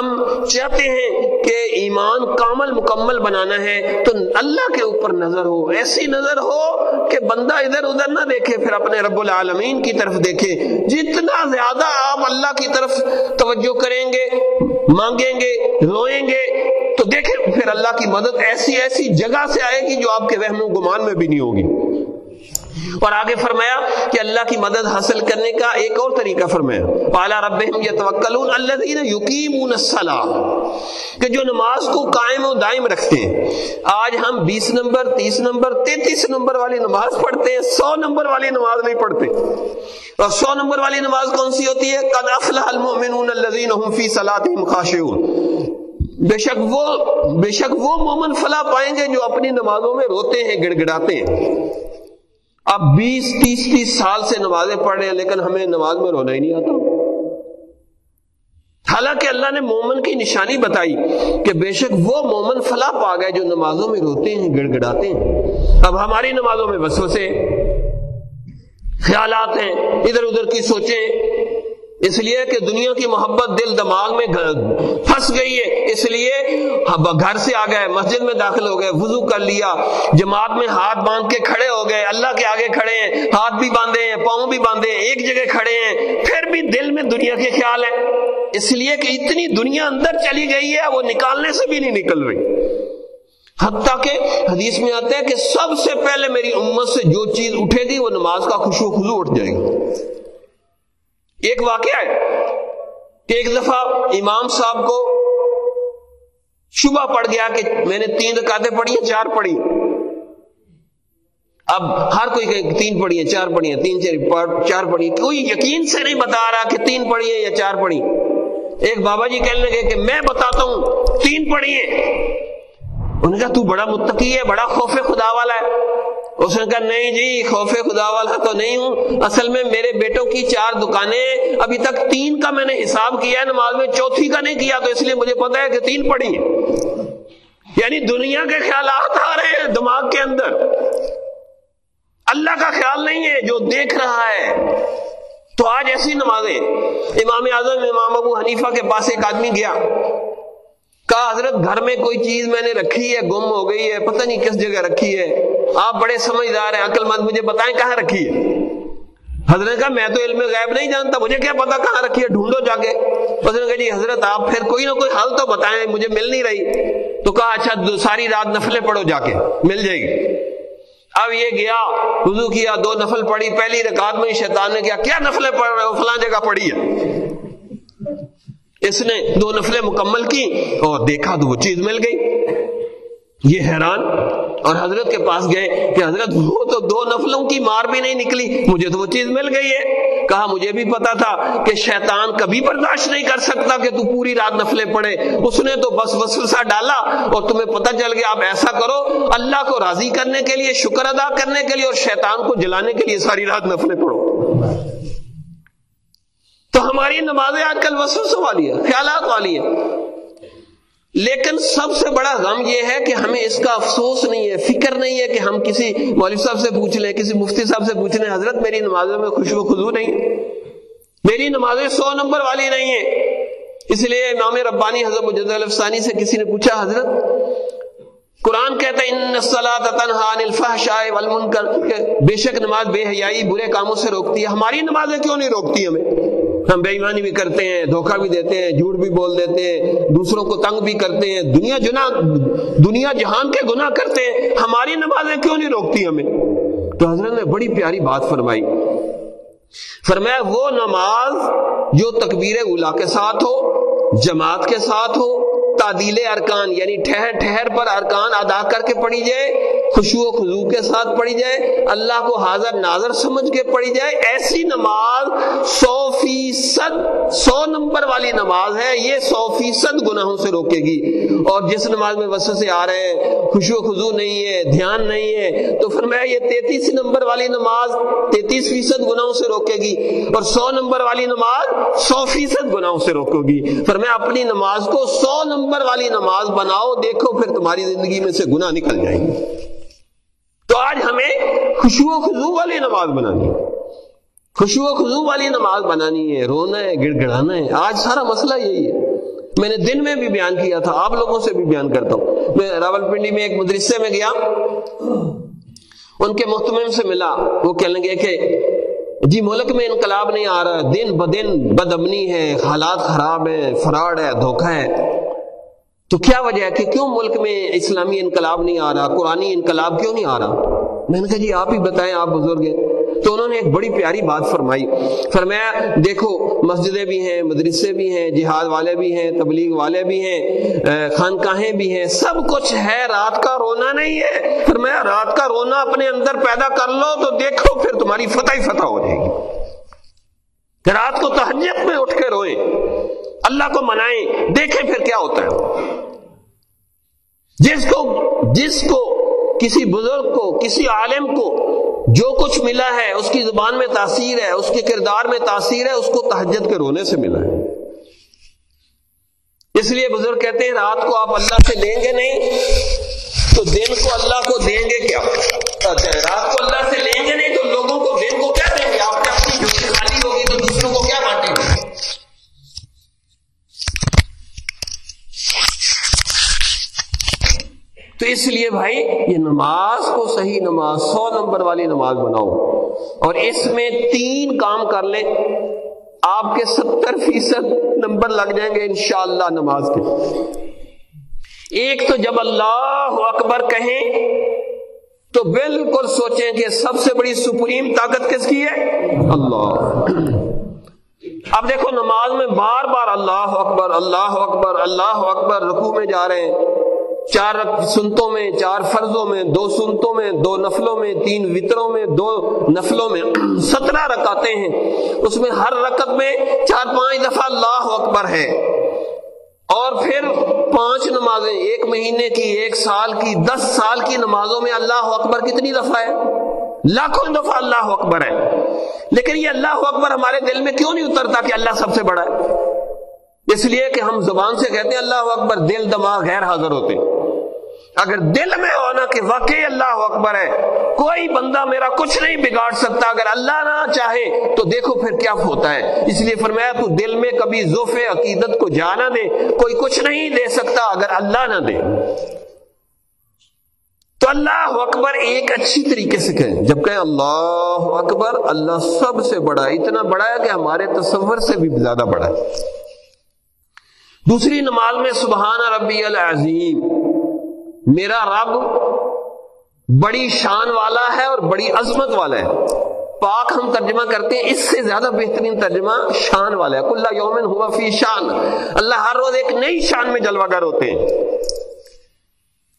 ہم چاہتے ہیں کہ ایمان کامل مکمل بنانا ہے۔ تو اللہ کے اوپر نظر ہو، ایسی نظر ہو کہ بندہ ادھر ادھر نہ دیکھے، پھر اپنے رب العالمین کی طرف دیکھے۔ جتنا زیادہ آپ اللہ کی طرف توجہ کریں گے مانگیں گے، روئیں گے۔ تو دیکھیں، پھر اللہ کی مدد ایسی ایسی جگہ سے آئے گی جو آپ کے وہم و گمان میں بھی نہیں ہوگی۔ اور آگے فرمایا کہ اللہ کی مدد حاصل کرنے کا ایک اور طریقہ فرمایا۔ پالا رب یتوکلون الذین یقیمون الصلاۃ۔ کہ جو نماز کو قائم و دائم رکھتے ہیں۔ آج ہم بیس نمبر، تیس نمبر، تینتیس نمبر والی نماز پڑھتے ہیں، سو نمبر والی نماز نہیں پڑھتے۔ اور سو نمبر والی نماز کون سی ہوتی ہے؟ قد افلح المؤمنون الذین هم فی صلاتهم خاشعون۔ بے شک وہ، بے شک وہ مومن فلاح پائیں گے جو اپنی نمازوں میں روتے ہیں، گڑ گڑاتے ہیں۔ اب بیس، تیس تیس سال سے نمازیں پڑھ رہے ہیں، لیکن ہمیں نماز میں رونا ہی نہیں آتا۔ حالانکہ اللہ نے مومن کی نشانی بتائی کہ بے شک وہ مومن فلاح پا گئے جو نمازوں میں روتے ہیں گڑ گڑاتے ہیں۔ اب ہماری نمازوں میں بسوں سے خیالات ہیں، ادھر ادھر کی سوچیں۔ اس لیے کہ دنیا کی محبت دل دماغ میں پھنس گئی ہے۔ اس لیے گھر سے آ گئے، مسجد میں داخل ہو گئے، وضو کر لیا، جماعت میں ہاتھ باندھ کے کھڑے ہو گئے۔ اللہ کے آگے کھڑے ہیں، ہاتھ بھی باندھے ہیں، پاؤں بھی باندھے ہیں، ایک جگہ کھڑے ہیں۔ پھر بھی دل میں دنیا کے خیال ہے اس لیے کہ اتنی دنیا اندر چلی گئی ہے، وہ نکالنے سے بھی نہیں نکل رہی۔ حتیٰ کہ حدیث میں آتا ہے کہ سب سے پہلے میری امت سے جو چیز اٹھے گی، وہ نماز کا خوشو خزو اٹھ جائے گا ایک واقعہ ہے کہ ایک دفعہ امام صاحب کو شبہ پڑ گیا کہ میں نے تین رکعتیں پڑھی ہیں، چار پڑھی اب ہر کوئی کہ تین پڑھی ہیں، چار پڑھی ہیں، تین چار پڑھی کوئی یقین سے نہیں بتا رہا کہ تین پڑھی ہیں یا چار پڑھی ایک بابا جی کہنے لگے کہ میں بتاتا ہوں، تین پڑھی ہیں۔ انہوں نے کہا، تو بڑا متقی ہے، بڑا خوف خدا والا ہے۔ اس نے کہا، نہیں جی خوف خدا والا تو نہیں ہوں۔ اصل میں میرے بیٹوں کی چار دکانیں ابھی تک تین کا میں نے حساب کیا ہے، نماز میں چوتھی کا نہیں کیا، تو اس لیے مجھے پتا ہے کہ تین پڑھی یعنی دنیا کے خیالات آ رہے ہیں دماغ کے اندر۔ اللہ کا خیال نہیں ہے، جو دیکھ رہا ہے۔ تو آج ایسی نمازیں۔ امام اعظم، امام ابو حنیفہ کے پاس ایک آدمی گیا۔ کہا، حضرت، گھر میں کوئی چیز میں نے رکھی ہے، گم ہو گئی ہے، پتہ نہیں کس جگہ رکھی ہے۔ آپ بڑے سمجھدار ہیں، عقل مند، مجھے بتائیں کہاں رکھی ہے؟ حضرت کہا، میں تو علم غیب نہیں جانتا، مجھے کیا پتا کہاں رکھی ہے؟ ڈھونڈو جا کے۔ اس نے کہا جی حضرت، آپ پھر کوئی نہ کوئی حل تو بتائیں، مجھے مل نہیں رہی۔ تو کہا اچھا ساری رات نفلیں پڑھو جا کے، مل جائے گی۔ اب یہ گیا وضو کیا، دو نفل پڑھی، پہلی رکعت میں شیطان نے کیا کیا نفلیں پڑھ رہے ہو؟ فلاں جگہ پڑھی ہے۔ اس نے دو نفلیں مکمل کی اور دیکھا تو وہ چیز مل گئی۔ یہ حیران اور حضرت کے پاس گئے کہ حضرت، وہ تو دو نفلوں کی مار بھی نہیں نکلی، مجھے تو وہ چیز مل گئی ہے۔ کہا، مجھے بھی پتا تھا کہ شیطان کبھی برداشت نہیں کر سکتا کہ تو پوری رات نفلیں پڑے اس نے تو بس وسوسہ ڈالا اور تمہیں پتہ چل گیا آپ ایسا کرو، اللہ کو راضی کرنے کے لیے، شکر ادا کرنے کے لیے اور شیطان کو جلانے کے لیے ساری رات نفلیں پڑھو۔ تو ہماری نمازیں آج کل وسوسوں والی ہے، خیالات والی ہے۔ لیکن سب سے بڑا غم یہ ہے کہ ہمیں اس کا افسوس نہیں ہے، فکر نہیں ہے کہ ہم کسی مولوی صاحب سے پوچھ لیں، کسی مفتی صاحب سے پوچھ لیں، حضرت میری نمازوں میں خوشبو خزو نہیں۔ میری نمازیں سو نمبر والی نہیں ہیں۔ اس لیے امام ربانی حضرت مجد الفسانی سے کسی نے پوچھا، حضرت، قرآن کہتا ہے، ان تنہا عن الفحشاء والمنکر بے شک نماز بے حیائی برے کاموں سے روکتی ہے۔ ہماری نمازیں کیوں نہیں روکتی ہمیں؟ ہم بے ایمانی بھی کرتے ہیں، دھوکہ بھی دیتے ہیں، جھوٹ بھی بول دیتے ہیں، دوسروں کو تنگ بھی کرتے ہیں۔ دنیا جنا، دنیا جہان کے گناہ کرتے ہیں۔ ہماری نمازیں کیوں نہیں روکتی ہمیں؟ تو حضرت نے بڑی پیاری بات فرمائی۔ فرمایا، وہ نماز جو تکبیر اولا کے ساتھ ہو، جماعت کے ساتھ ہو، تعدیل ارکان یعنی ٹھہر ٹھہر پر ارکان ادا کر کے پڑھی جائے خوشو و خضو کے ساتھ پڑھی جائے، اللہ کو حاضر ناظر سمجھ کے پڑھی جائے۔ ایسی نماز سو فیصد، سو نمبر والی نماز ہے، یہ سو فیصد گناہوں سے روکے گی۔ اور جس نماز میں وسو سے آ رہے ہیں خوشو و خزو نہیں ہے، دھیان نہیں ہے، تو پھر میں یہ تینتیس نمبر والی نماز تینتیس فیصد گناہوں سے روکے گی۔ اور سو نمبر والی نماز سو فیصد گناہوں سے روکو گی۔ پھر میں اپنی نماز کو سو نمبر والی نماز بناؤ، دیکھو پھر تمہاری زندگی میں سے گناہ نکل جائیں گے۔ تو آج ہمیں خوشبو و خزو والی نماز بنانی خوشبو و خزو والی نماز بنانی ہے، رونا ہے گڑ گڑانا ہے۔ آج سارا مسئلہ یہی ہے۔ میں نے دن میں بھی بیان کیا تھا، آپ لوگوں سے بھی بیان کرتا ہوں۔ میں راول پنڈی میں ایک مدرسے میں گیا۔ ان کے محتمم سے ملا۔ وہ کہنے لگے کہ جی ملک میں انقلاب نہیں آ رہا۔ دن بدن بد امنی ہے، حالات خراب ہے فراڈ ہے، دھوکہ ہے۔ تو کیا وجہ ہے کہ کیوں ملک میں اسلامی انقلاب نہیں آ رہا؟ قرآنی انقلاب کیوں نہیں آ رہا؟ میں نے کہا جی آپ ہی بتائیں، آپ بزرگ ہیں۔ تو انہوں نے ایک بڑی پیاری بات فرمائی۔ فرمایا، دیکھو، مسجدیں بھی ہیں، مدرسے بھی ہیں، جہاد والے بھی ہیں، تبلیغ والے بھی ہیں خانقاہیں بھی ہیں۔ سب کچھ ہے، رات کا رونا نہیں ہے۔ فرمایا، رات کا رونا اپنے اندر پیدا کر لو تو دیکھو پھر تمہاری فتح ہی فتح ہو جائے گی۔ رات کو تہجت میں اٹھ کے روئیں۔ اللہ کو منائیں، دیکھیں پھر کیا ہوتا ہے۔ جس کو جس کو کسی بزرگ کو، کسی عالم کو جو کچھ ملا ہے، اس کی زبان میں تاثیر ہے، اس کے کردار میں تاثیر ہے، اس کو تہجد کے رونے سے ملا ہے۔ اس لیے بزرگ کہتے ہیں، رات کو آپ اللہ سے لیں گے نہیں، تو دن کو اللہ کو دیں گے کیا؟ رات کو اللہ سے لیں تو اس لیے بھائی یہ نماز کو صحیح نماز، سو نمبر والی نماز بناؤ اور اس میں تین کام کر لیں۔ آپ کے ستر فیصد نمبر لگ جائیں گے انشاءاللہ نماز کے۔ ایک تو جب اللہ اکبر کہیں تو بالکل سوچیں کہ سب سے بڑی سپریم طاقت کس کی ہے؟ اللہ۔ اب دیکھو نماز میں بار بار اللہ اکبر اللہ اکبر اللہ اکبر رکوع میں جا رہے ہیں۔ چار سنتوں میں، چار فرضوں میں، دو سنتوں میں، دو نفلوں میں، تین وطروں میں، دو نفلوں میں سترہ رکاتے ہیں۔ اس میں ہر رکت میں چار پانچ دفعہ اللہ اکبر ہے۔ اور پھر پانچ نمازیں، ایک مہینے کی، ایک سال کی، دس سال کی نمازوں میں اللہ اکبر کتنی دفعہ ہے؟ لاکھوں دفعہ اللہ اکبر ہے۔ لیکن یہ اللہ اکبر ہمارے دل میں کیوں نہیں اترتا کہ اللہ سب سے بڑا ہے؟ اس لیے کہ ہم زبان سے کہتے ہیں اللہ اکبر، دل، دماغ، غیر حاضر ہوتے ہیں۔ اگر دل میں ہونا کہ واقعی اللہ اکبر ہے، کوئی بندہ میرا کچھ نہیں بگاڑ سکتا۔ اگر اللہ نہ چاہے تو دیکھو پھر کیا ہوتا ہے۔ اس لیے فرمایا، تو دل میں کبھی ذوف عقیدت کو جانا دے، کوئی کچھ نہیں دے سکتا اگر اللہ نہ دے۔ تو اللہ اکبر ایک اچھی طریقے سے کہیں جب کہیں اللہ اکبر، اللہ سب سے بڑا، اتنا بڑا ہے کہ ہمارے تصور سے بھی زیادہ بڑا ہے۔ دوسری نماز میں سبحان ربی العظیم، میرا رب بڑی شان والا ہے اور بڑی عظمت والا ہے۔ پاک ہم ترجمہ کرتے ہیں، اس سے زیادہ بہترین ترجمہ شان والا ہے۔ کلّا یومن ہوا فی شان۔ اللہ ہر روز ایک نئی شان میں جلوہ گر ہوتے ہیں۔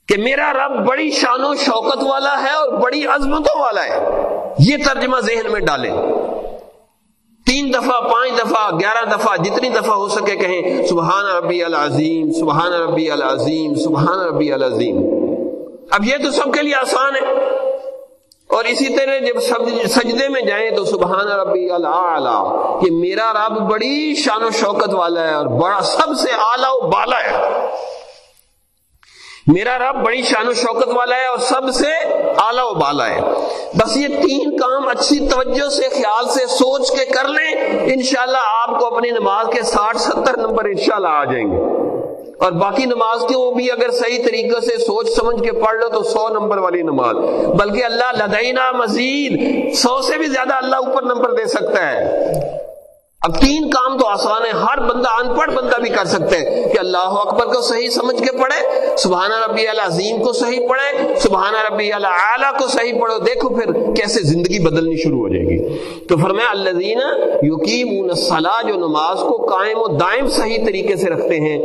کہ میرا رب بڑی شان و شوکت والا ہے اور بڑی عظمتوں والا ہے۔ یہ ترجمہ ذہن میں ڈالیں۔ تین دفعہ، پانچ دفعہ، گیارہ دفعہ، جتنی دفعہ ہو سکے کہیں سبحان ربی العظیم، سبحان ربی العظیم، سبحان ربی العظیم۔ اب یہ تو سب کے لیے آسان ہے۔ اور اسی طرح جب سجدے میں جائیں تو سبحان ربی اللہ کہ میرا رب بڑی شان و شوکت والا ہے اور بڑا سب سے اعلیٰ و بالا ہے۔ میرا رب بڑی شان و شوکت والا ہے اور سب سے اعلیٰ و بالا ہے۔ بس یہ تین کام اچھی توجہ سے، خیال سے، سوچ کے کر لیں۔ انشاءاللہ آپ کو اپنی نماز کے ساٹھ، ستر نمبر انشاءاللہ آ جائیں گے۔ اور باقی نماز کے وہ بھی اگر صحیح طریقے سے سوچ سمجھ کے پڑھ لو تو سو نمبر والی نماز۔ بلکہ اللہ لدینا مزید سو سے بھی زیادہ اللہ اوپر نمبر دے سکتا ہے۔ اب تین کام تو آسان ہے ہر بندہ ان پڑھ بندہ بھی کر سکتے ہیں کہ اللہ اکبر کو صحیح سمجھ کے پڑھے سبحانہ ربی العظیم کو صحیح پڑھے سبحانہ ربی اللہ کو صحیح پڑھو۔ دیکھو پھر کیسے زندگی بدلنی شروع ہو جائے گی۔ تو فرمایا اللہ یقین الصلاح جو نماز کو قائم و دائم صحیح طریقے سے رکھتے ہیں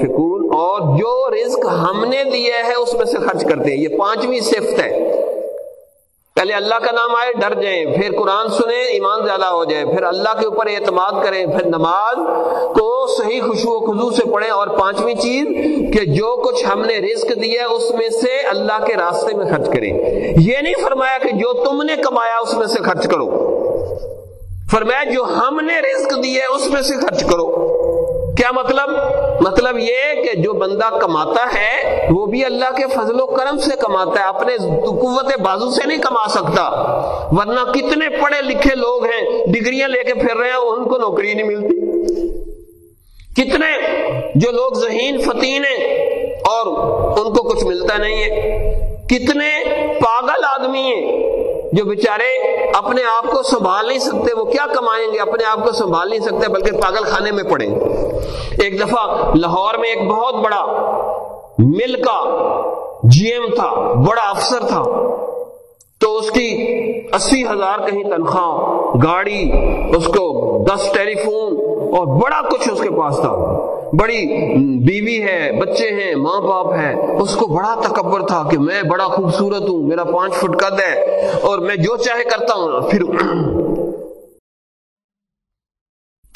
فکون اور جو رزق ہم نے دیا ہے، اس میں سے خرچ کرتے ہیں۔ یہ پانچویں صفت ہے۔ پہلے اللہ کا نام آئے، ڈر جائیں، پھر قرآن سنیں، ایمان زیادہ ہو جائے پھر اللہ کے اوپر اعتماد کریں، پھر نماز کو صحیح خوشو و خضو سے پڑھیں۔ اور پانچویں چیز کہ جو کچھ ہم نے رزق دیا اس میں سے اللہ کے راستے میں خرچ کریں۔ یہ نہیں فرمایا کہ جو تم نے کمایا، اس میں سے خرچ کرو۔ فرمایا جو ہم نے رزق دیا اس میں سے خرچ کرو۔ کیا مطلب؟ مطلب یہ کہ جو بندہ کماتا ہے، وہ بھی اللہ کے فضل و کرم سے کماتا ہے، اپنے قوت بازو سے نہیں کما سکتا۔ ورنہ کتنے پڑھے لکھے لوگ ہیں، ڈگریاں لے کے پھر رہے ہیں، ان کو نوکری نہیں ملتی۔ کتنے جو لوگ ذہین فتین ہیں اور ان کو کچھ ملتا نہیں ہے۔ کتنے پاگل آدمی ہیں جو بیچارے اپنے آپ کو سنبھال نہیں سکتے، وہ کیا کمائیں گے؟ اپنے آپ کو سنبھال نہیں سکتے، بلکہ پاگل خانے میں پڑے ایک دفعہ لاہور میں ایک بہت بڑا مل کا جی ایم تھا، بڑا افسر تھا۔ تو اس کی اسی ہزار کہیں تنخواہ، گاڑی، اس کو دس ٹیلی فون اور بڑا کچھ اس کے پاس تھا۔ بڑی بیوی ہے، بچے ہیں، ماں باپ ہے۔ اس کو بڑا تکبر تھا کہ میں بڑا خوبصورت ہوں، میرا پانچ فٹ قد ہے اور میں جو چاہے کرتا ہوں۔ پھر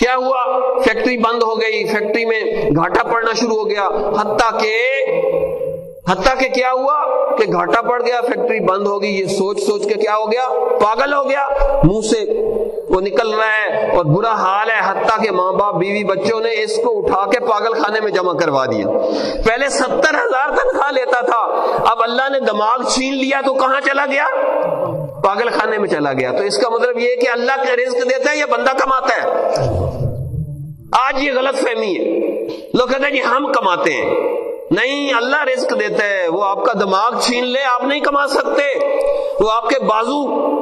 کیا ہوا؟ فیکٹری بند ہو گئی. فیکٹری میں گھاٹا پڑنا شروع ہو گیا. حتیٰ کہ حتیٰ کہ کیا ہوا؟ کہ گھاٹا پڑ گیا فیکٹری بند ہوگی یہ سوچ سوچ کے کیا ہو گیا؟ پاگل ہو گیا. منہ سے وہ نکل رہا ہے اور برا حال ہے. حتیٰ کہ ماں باپ، بیوی بچوں نے اس کو اٹھا کے پاگل خانے میں جمع کروا دیا۔ پہلے ستر ہزار تنخواہ لیتا تھا، اب اللہ نے دماغ چھین لیا تو کہاں چلا گیا؟ پاگل خانے میں چلا گیا تو اس کا مطلب یہ کہ اللہ کا رزق دیتا ہے یا بندہ کماتا ہے؟ آج یہ غلط فہمی ہے۔ لوگ کہتے ہیں جی ہم کماتے ہیں۔ نہیں اللہ رزق دیتا ہے۔ وہ آپ کا دماغ چھین لے آپ نہیں کما سکتے۔ وہ آپ کے بازو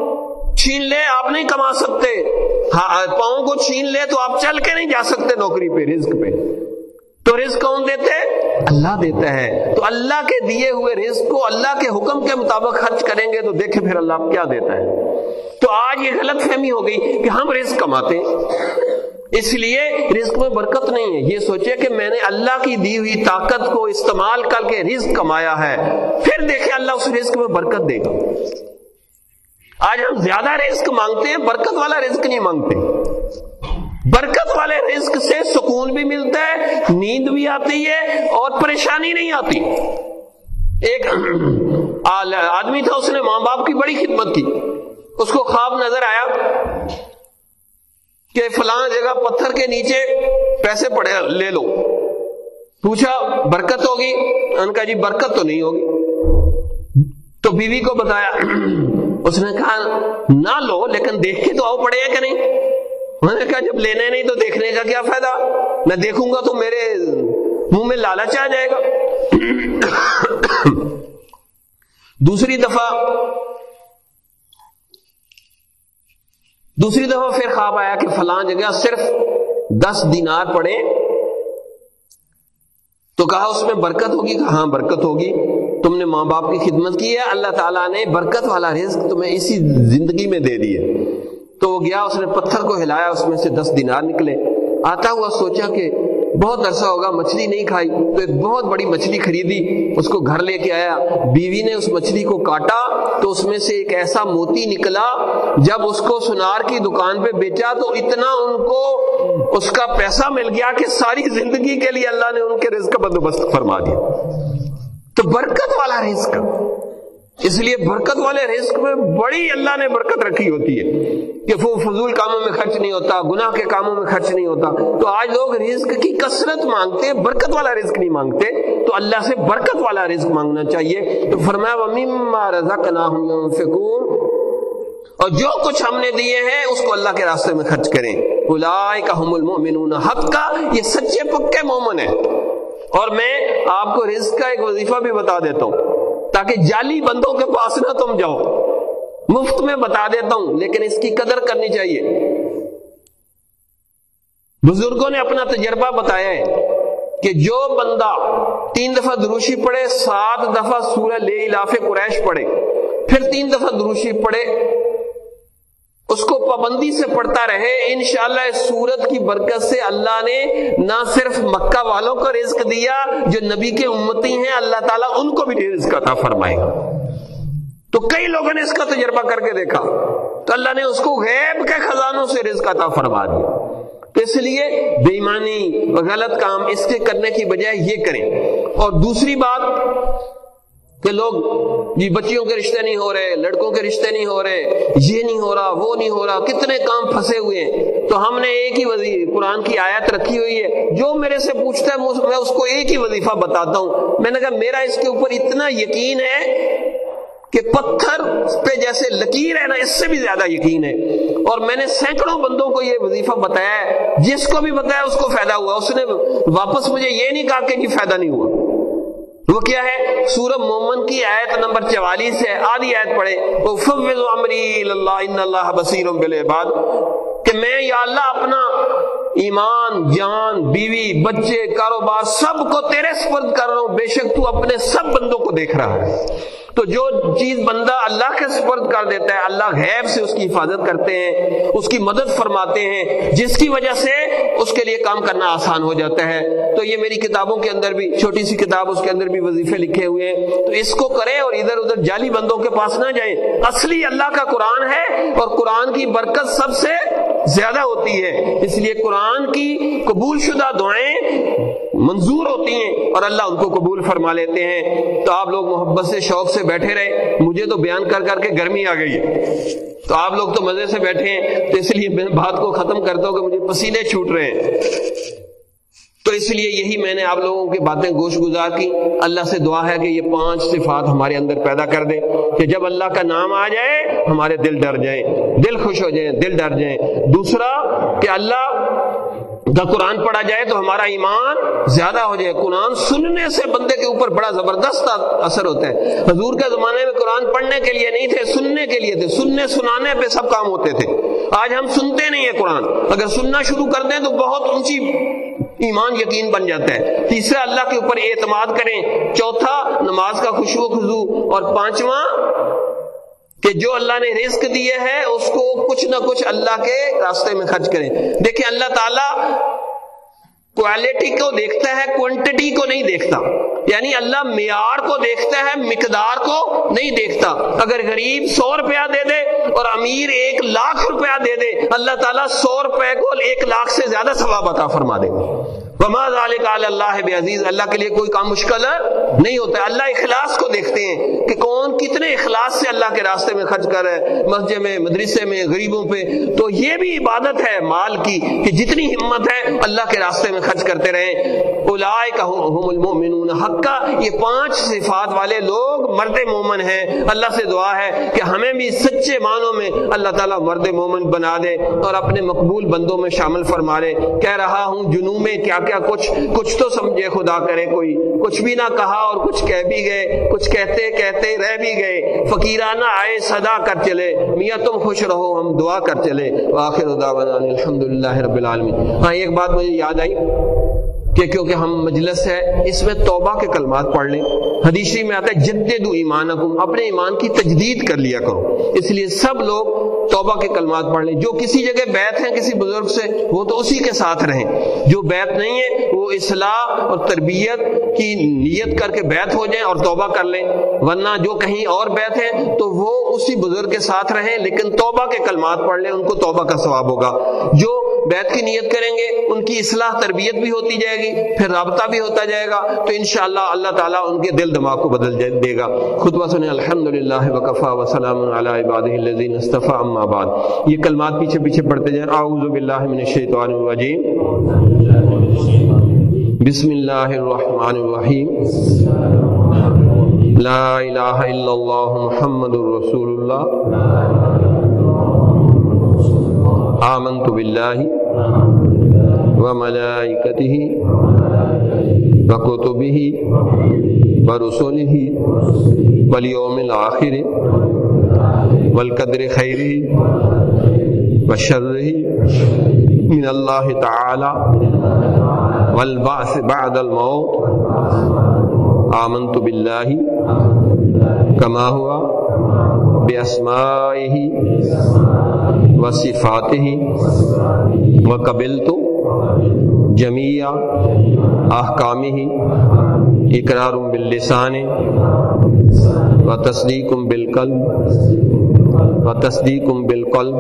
چھین لے آپ نہیں کما سکتے۔ ہاں، پاؤں کو چھین لے تو آپ چل کے نہیں جا سکتے نوکری پہ رزق پہ۔ تو رزق کون دیتے اللہ دیتا ہے تو اللہ کے دیے ہوئے رزق کو اللہ کے حکم کے مطابق خرچ کریں گے تو دیکھیں پھر اللہ کیا دیتا ہے۔ تو آج یہ غلط فہمی ہو گئی کہ ہم رزق کماتے ہیں۔ اس لیے رزق میں برکت نہیں ہے۔ یہ سوچے کہ میں نے اللہ کی دی ہوئی طاقت کو استعمال کر کے رزق کمایا ہے۔ پھر دیکھیں اللہ اس رزق میں برکت دے گا۔ آج ہم زیادہ رزق مانگتے ہیں، برکت والا رزق نہیں مانگتے۔ برکت والے رزق سے سکون بھی ملتا ہے، نیند بھی آتی ہے اور پریشانی نہیں آتی۔ ایک آدمی تھا، اس نے ماں باپ کی بڑی خدمت کی۔ اس کو خواب نظر آیا کہ فلاں جگہ پتھر کے نیچے پیسے پڑے، لے لو۔ پوچھا، برکت ہوگی؟ ان کا جی برکت تو نہیں ہوگی۔ تو بیوی کو بتایا، اس نے کہا، نہ لو، لیکن دیکھ کے تو آؤ پڑے ہیں کہ نہیں؟ انہوں نے کہا جب لینے نہیں تو دیکھنے کا کیا فائدہ؟ میں دیکھوں گا تو میرے منہ میں لالچ آ جائے گا۔ دوسری دفعہ دوسری دفعہ پھر خواب آیا کہ فلاں جگہ صرف دس دینار پڑے۔ تو کہا اس میں برکت ہوگی؟ ہاں برکت ہوگی۔ تم نے ماں باپ کی خدمت کی ہے، اللہ تعالیٰ نے برکت والا رزق تمہیں اسی زندگی میں دے دیے تو وہ گیا، اس نے پتھر کو ہلایا، اس میں سے دس دینار نکلے۔ آتا ہوا سوچا کہ بہت عرصہ ہوگا، مچھلی نہیں کھائی، تو ایک بہت بڑی مچھلی خریدی، اس کو گھر لے کے آیا۔ بیوی نے اس مچھلی کو کاٹا، تو اس میں سے ایک ایسا موتی نکلا، جب اس کو سنار کی دکان پہ بیچا، تو اتنا ان کو اس کا پیسہ مل گیا کہ ساری زندگی کے لیے اللہ نے ان کے رزق کا بندوبست فرما دیا۔ تو برکت والا رزق۔ اس لیے برکت والے رزق میں بڑی اللہ نے برکت رکھی ہوتی ہے کہ وہ فضول کاموں میں خرچ نہیں ہوتا، گناہ کے کاموں میں خرچ نہیں ہوتا۔ تو آج لوگ رزق کی کثرت مانگتے ہیں برکت والا رزق نہیں مانگتے۔ تو اللہ سے برکت والا رزق مانگنا چاہیے۔ تو فرمایا رضا کنا اور جو کچھ ہم نے دیے ہیں، اس کو اللہ کے راستے میں خرچ کریں۔ کا المؤمنون۔ حق کا یہ سچے پکے مومن ہیں۔ اور میں آپ کو رزق کا ایک وظیفہ بھی بتا دیتا ہوں۔ تاکہ جعلی بندوں کے پاس نہ تم جاؤ۔ مفت میں بتا دیتا ہوں، لیکن اس کی قدر کرنی چاہیے۔ بزرگوں نے اپنا تجربہ بتایا ہے کہ جو بندہ تین دفعہ دروشی پڑھے، سات دفعہ سورہ لے علاف قریش پڑھے، پھر تین دفعہ دروشی پڑھے اس کو پابندی سے پڑھتا رہے۔ انشاءاللہ اس سورت کی برکت سے اللہ نے نہ صرف مکہ والوں کو رزق دیا، جو نبی کے امتی ہیں، اللہ تعالیٰ ان کو بھی رزق عطا فرمائے گا۔ تو کئی لوگوں نے اس کا تجربہ کر کے دیکھا۔ تو اللہ نے اس کو غیب کے خزانوں سے رزق عطا فرما دیا اس لیے بےمانی غلط کام اس کے کرنے کی بجائے یہ کریں۔ اور دوسری بات کہ لوگ جی بچیوں کے رشتے نہیں ہو رہے، لڑکوں کے رشتے نہیں ہو رہے، یہ نہیں ہو رہا، وہ نہیں ہو رہا، کتنے کام پھنسے ہوئے ہیں۔ تو ہم نے ایک ہی وظیفہ، قرآن کی آیت رکھی ہوئی ہے۔ جو میرے سے پوچھتا ہے میں اس کو ایک ہی وظیفہ بتاتا ہوں۔ میں نے کہا، میرا اس کے اوپر اتنا یقین ہے کہ پتھر پہ جیسے لکیر ہے نا، اس سے بھی زیادہ یقین ہے۔ اور میں نے سینکڑوں بندوں کو یہ وظیفہ بتایا ہے۔ جس کو بھی بتایا، اس کو فائدہ ہوا۔ اس نے واپس مجھے یہ نہیں کہا کہ جی فائدہ نہیں ہوا۔ وہ کیا ہے؟ سورہ مومن کی آیت نمبر چوالیس ہے آدھی آیت پڑھے اللہ ان اللہ بصیر بالعباد۔ کہ میں یا اللہ اپنا ایمان، جان، بیوی، بچے، کاروبار سب کو تیرے سپرد کر رہا ہوں۔ بے شک تو اپنے سب بندوں کو دیکھ رہا ہے۔ تو جو چیز بندہ اللہ کے سپرد کر دیتا ہے، اللہ غیب سے اس کی حفاظت کرتے ہیں، اس کی مدد فرماتے ہیں، جس کی وجہ سے اس کے لیے کام کرنا آسان ہو جاتا ہے۔ تو یہ میری کتابوں کے اندر بھی، چھوٹی سی کتاب اس کے اندر بھی وظیفے لکھے ہوئے ہیں۔ تو اس کو کریں اور ادھر ادھر جعلی بندوں کے پاس نہ جائیں۔ اصلی اللہ کا قرآن ہے اور قرآن کی برکت سب سے زیادہ ہوتی ہے۔ اس لیے قرآن کی قبول شدہ دعائیں منظور ہوتی ہیں اور اللہ ان کو قبول فرما لیتے ہیں۔ تو آپ لوگ محبت سے، شوق سے بیٹھے رہے۔ مجھے تو بیان کر کر کے گرمی آ گئی ہے۔ تو آپ لوگ تو مزے سے بیٹھے ہیں۔ تو اس لیے میں بات کو ختم کرتا ہوں کہ مجھے پسینے چھوٹ رہے ہیں۔ تو اس لیے یہی میں نے آپ لوگوں کی باتیں گوش گزار کی۔ اللہ سے دعا ہے کہ یہ پانچ صفات ہمارے اندر پیدا کر دے کہ جب اللہ کا نام آ جائے، ہمارے دل ڈر جائیں۔ دل خوش ہو جائیں، دل ڈر جائیں۔ دوسرا، کہ اللہ جب قرآن پڑھا جائے تو ہمارا ایمان زیادہ ہو جائے۔ قرآن سننے سے بندے کے اوپر بڑا زبردست اثر ہوتا ہے۔ حضور کے زمانے میں قرآن پڑھنے کے لیے نہیں تھے، سننے کے لیے تھے۔ سننے سنانے پہ سب کام ہوتے تھے۔ آج ہم سنتے نہیں ہیں قرآن۔ اگر سننا شروع کر دیں تو بہت اونچی ایمان یقین بن جاتا ہے۔ تیسرا، اللہ کے اوپر اعتماد کریں۔ چوتھا، نماز کا خوشبو خزو اور پانچواں کہ جو اللہ نے رزق دیے ہے، اس کو کچھ نہ کچھ اللہ کے راستے میں خرچ کریں۔ دیکھیں، اللہ تعالیٰ کوالٹی کو دیکھتا ہے کوانٹٹی کو نہیں دیکھتا۔ یعنی اللہ معیار کو دیکھتا ہے، مقدار کو نہیں دیکھتا۔ اگر غریب سو روپیہ دے دے اور امیر ایک لاکھ روپیہ دے دے، اللہ تعالیٰ سو روپے کو ایک لاکھ سے زیادہ ثواب عطا فرما دے۔ گا اللہ عزیز، اللہ کے لیے کوئی کام مشکل نہیں ہوتا ہے۔ اللہ اخلاص کو دیکھتے ہیں کہ کون کتنے اخلاص سے اللہ کے راستے میں خرچ کر ہے، مسجد میں، مدرسے میں، غریبوں پہ۔ تو یہ بھی عبادت ہے مال کی کہ جتنی ہمت ہے اللہ کے راستے میں خرچ کرتے رہیں۔ المؤمنون۔ حقا یہ پانچ صفات والے لوگ مرد مومن ہیں۔ اللہ سے دعا ہے کہ ہمیں بھی سچے معنوں میں اللہ تعالیٰ مرد مومن بنا دے اور اپنے مقبول بندوں میں شامل فرما لے کہہ رہا ہوں، جنوب میں کیا کیا کچھ کچھ تو سمجھے خدا کرے کوئی۔ کچھ بھی نہ کہا اور کچھ کہہ بھی گئے۔ کچھ کہتے کہتے رہ بھی گئے۔ فقیرانہ آئے، صدا کر چلے۔ میاں تم خوش رہو، ہم دعا کر چلے۔ آخر الحمد للہ رب العالمین۔ ہاں ایک بات مجھے یاد آئی۔ کہ کیونکہ ہم مجلس ہے، اس میں توبہ کے کلمات پڑھ لیں۔ حدیثی میں آتا ہے جدید ایمان اپنے ایمان کی تجدید کر لیا کرو۔ اس لیے سب لوگ توبہ کے کلمات پڑھ لیں۔ جو کسی جگہ بیت ہیں، کسی بزرگ سے، وہ تو اسی کے ساتھ رہیں۔ جو بیت نہیں ہے، وہ اصلاح اور تربیت کی نیت کر کے بیت ہو جائیں اور توبہ کر لیں۔ ورنہ جو کہیں اور بیت ہیں، تو وہ اسی بزرگ کے ساتھ رہیں، لیکن توبہ کے کلمات پڑھ لیں، ان کو توبہ کا ثواب ہوگا۔ جو بیت کی نیت کریں گے، ان کی اصلاح تربیت بھی ہوتی جائے گی، پھر رابطہ بھی ہوتا جائے گا، تو انشاءاللہ اللہ تعالیٰ ان کے دل دماغ کو بدل دے گا۔ خطبہ سنیں الحمد للہ وکفا وسلام علی اما بعد۔ یہ کلمات پیچھے پیچھے پڑھتے جائیں۔ اعوذ باللہ من الشیطان الرجیم۔ بسم اللہ الرحمن الرحیم۔ لا الہ الا اللہ محمد الرسول اللہ۔ آمنت بالله وملائكته وكتبه ورسله واليوم الآخر والقدر خيره وشره من الله تعالى والبعث بعد الموت آمنت بالله كما هو بأسمائه وصفاته وقبلت جمیع احکام ہی اقرار باللسان و تصدیق بالقلب و تصدیق بالقلب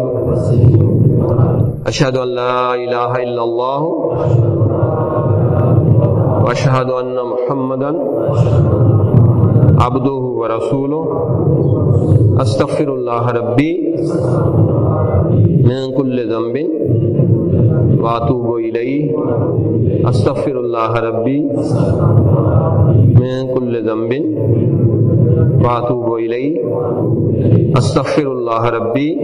اشہد ان لا الہ الا اللہ و اشہد ان محمدا عبدہ و رسولہ استغفر اللہ ربی من کل ذنب واتوب الیہ۔ استغفر اللہ ربی من کل ذنب واتوب الیہ۔ استغفر اللہ ربی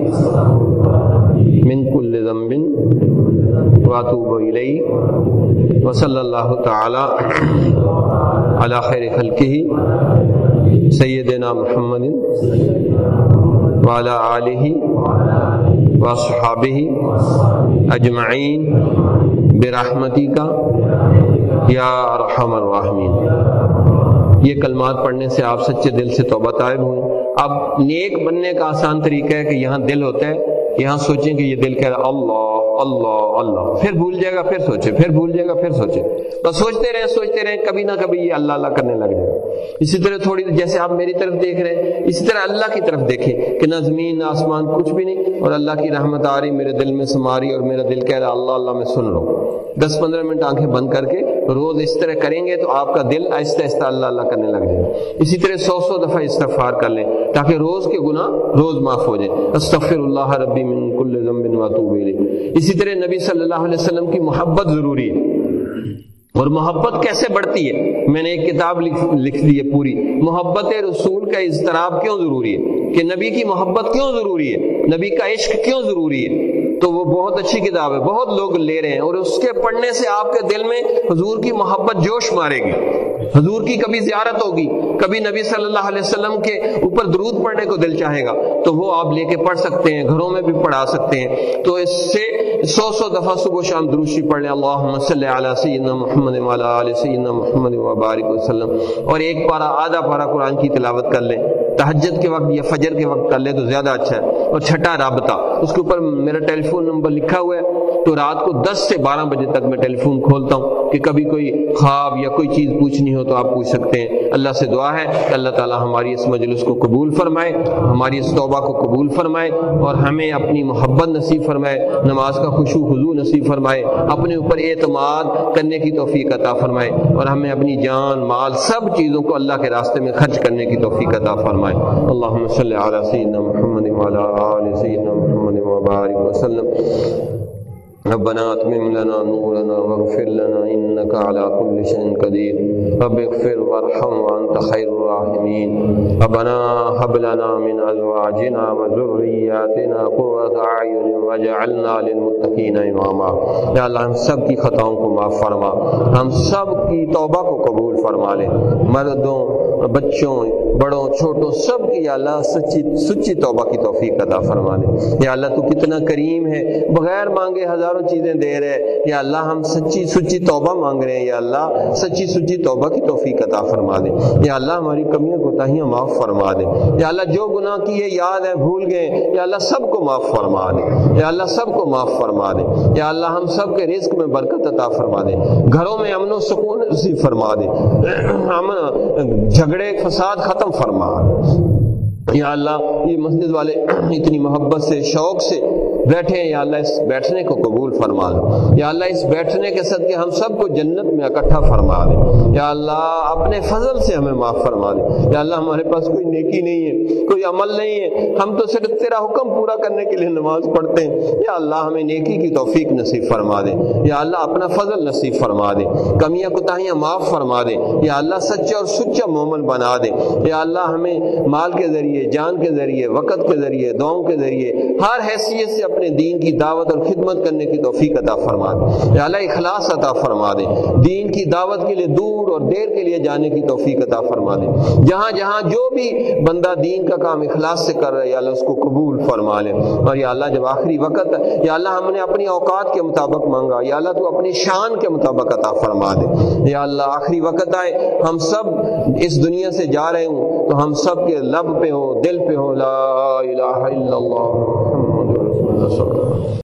من کل ذنب واتوب الیہ۔ وصلی اللہ تعالی علی خیر خلقہ سیدنا محمد وعلى آلہ وصحابہ اجمعین برحمتی کا یا رحم الراحمین۔ یہ کلمات پڑھنے سے آپ سچے دل سے توبہ طائب ہوں اب نیک بننے کا آسان طریقہ ہے کہ یہاں دل ہوتا ہے۔ یہاں سوچیں کہ یہ دل کہہ رہا اللہ اللہ اللہ۔ پھر بھول جائے گا، پھر سوچے، پھر بھول جائے گا، پھر سوچے۔ بس سوچتے رہے سوچتے رہے، کبھی نہ کبھی یہ اللہ اللہ کرنے لگ جائے۔ گا اسی طرح تھوڑی جیسے آپ میری طرف دیکھ رہے ہیں، اسی طرح اللہ کی طرف دیکھیں کہ نہ زمین، نہ آسمان، کچھ بھی نہیں۔ اور اللہ کی رحمت آ رہی، میرے دل میں سماری اور میرا دل کہہ رہا اللہ اللہ، میں سن لو دس پندرہ منٹ آنکھیں بند کر کے روز اس طرح کریں گے تو آپ کا دل آہستہ آہستہ اللہ اللہ کرنے لگ جائے گا۔ اسی طرح سو سو دفعہ استغفار کر لیں تاکہ روز کے گناہ روز معاف ہو جائیں۔ استغفر اللہ ربی من کل ذنب واتوب الیہ۔ اسی طرح نبی صلی اللہ علیہ وسلم کی محبت ضروری ہے۔ اور محبت کیسے بڑھتی ہے؟ میں نے ایک کتاب لکھ دی ہے پوری۔ محبت رسول کا اضطراب کیوں ضروری ہے؟ کہ نبی کی محبت کیوں ضروری ہے؟ نبی کا عشق کیوں ضروری ہے؟ تو وہ بہت اچھی کتاب ہے، بہت لوگ لے رہے ہیں اور اس کے پڑھنے سے آپ کے دل میں حضور کی محبت جوش مارے گی۔ حضور کی کبھی زیارت ہوگی، کبھی نبی صلی اللہ علیہ وسلم کے اوپر درود پڑھنے کو دل چاہے گا، تو وہ آپ لے کے پڑھ سکتے ہیں، گھروں میں بھی پڑھا سکتے ہیں۔ تو اس سے سو سو دفعہ صبح شام دروشی پڑھ لیں۔ اللہ صلی علی سیدنا محمد علیہ سیدنا محمد وبارک وسلم۔ اور ایک پارا آدھا پارا قرآن کی تلاوت کر لیں۔ تہجد کے وقت یا فجر کے وقت کر لے تو زیادہ اچھا ہے۔ اور چھٹا رابطہ، اس کے اوپر میرا ٹیلی فون نمبر لکھا ہوا ہے۔ تو رات کو دس سے بارہ بجے تک میں ٹیلی فون کھولتا ہوں کہ کبھی کوئی خواب یا کوئی چیز پوچھنی ہو تو آپ پوچھ سکتے ہیں۔ اللہ سے دعا ہے کہ اللہ تعالیٰ ہماری اس مجلس کو قبول فرمائے، ہماری اس توبہ کو قبول فرمائے اور ہمیں اپنی محبت نصیب فرمائے، نماز کا خوشو حضو نصیب فرمائے، اپنے اوپر اعتماد کرنے کی توفیق عطا فرمائے اور ہمیں اپنی جان، مال سب چیزوں کو اللہ کے راستے میں خرچ کرنے کی توفیق عطا فرمائے۔ اللہم صلی علی سیدنا محمد وعلی آل سیدنا محمد وبارک وسلم۔ ربنا اتمم لنا نورنا واغفر لنا انك على كل شيء قدير. رب اغفر وارحم وانت خير الراحمين. ربنا هب لنا من ازواجنا وذرياتنا قرة اعين واجعلنا للمتقين اماما یا اللہ ہم سب کی خطاؤں کو معاف فرما، ہم سب کی توبہ کو قبول فرما لے. مردوں، بچوں بڑوں، چھوٹوں، سب کی یا اللہ سچی سچی توبہ کی توفیق عطا فرما دے یا اللہ، تو کتنا کریم ہے۔ بغیر مانگے ہزاروں چیزیں دے رہے۔ یا اللہ، ہم سچی سچی توبہ مانگ رہے ہیں۔ یا اللہ، سچی سچی توبہ کی توفیق عطا فرما دے یا اللہ، ہماری کمیاں، کوتاہیاں معاف فرما دے یا اللہ، جو گناہ کیے، یاد ہے بھول گئے۔ یا اللہ، سب کو معاف فرما دے یا اللہ، سب کو معاف فرما دے یا اللہ، ہم سب کے رزق میں برکت عطا فرما دے گھروں میں امن و سکون نصیب فرما دے۔ امن جھگڑے، فساد ختم فرما۔ یا اللہ، یہ مسجد والے اتنی محبت سے، شوق سے بیٹھے یا اللہ اس بیٹھنے کو قبول فرما دے۔ یا اللہ اس بیٹھنے کے صدقے ہم سب کو جنت میں اکٹھا فرما دے۔ یا اللہ اپنے فضل سے ہمیں معاف فرما دے۔ یا اللہ ہمارے پاس کوئی نیکی نہیں ہے، کوئی عمل نہیں ہے۔ ہم تو صرف تیرا حکم پورا کرنے کے لیے نماز پڑھتے ہیں۔ یا اللہ ہمیں نیکی کی توفیق نصیب فرما دے۔ یا اللہ اپنا فضل نصیب فرما دے۔ کمیاں کوتاہیاں معاف فرما دے۔ یا اللہ سچا اور سچا مومن بنا دے۔ یا اللہ ہمیں مال کے ذریعے، جان کے ذریعے، وقت کے ذریعے، دعاؤں کے ذریعے، ہر حیثیت سے اپنے دین کی دعوت اور خدمت کرنے کی توفیق عطا فرما دے۔ یا اللہ، اخلاص عطا فرما دے۔ دین کی دعوت کے لیے دور اور دیر کے لیے جانے کی توفیق عطا فرما دے۔ جہاں جہاں جو بھی بندہ دین کا کام اخلاص سے کر رہا ہے، یا اللہ اس کو قبول فرما لے۔ اور یا اللہ، جب آخری وقت ہے یا اللہ ہم نے اپنی اوقات کے مطابق مانگا، یا اللہ تو اپنی شان کے مطابق عطا فرما دے۔ یا اللہ، آخری وقت آئے، ہم سب اس دنیا سے جا رہے ہوں، تو ہم سب کے لب پہ ہو دل پہ ہو لا الہ الا اللہ۔ اللہ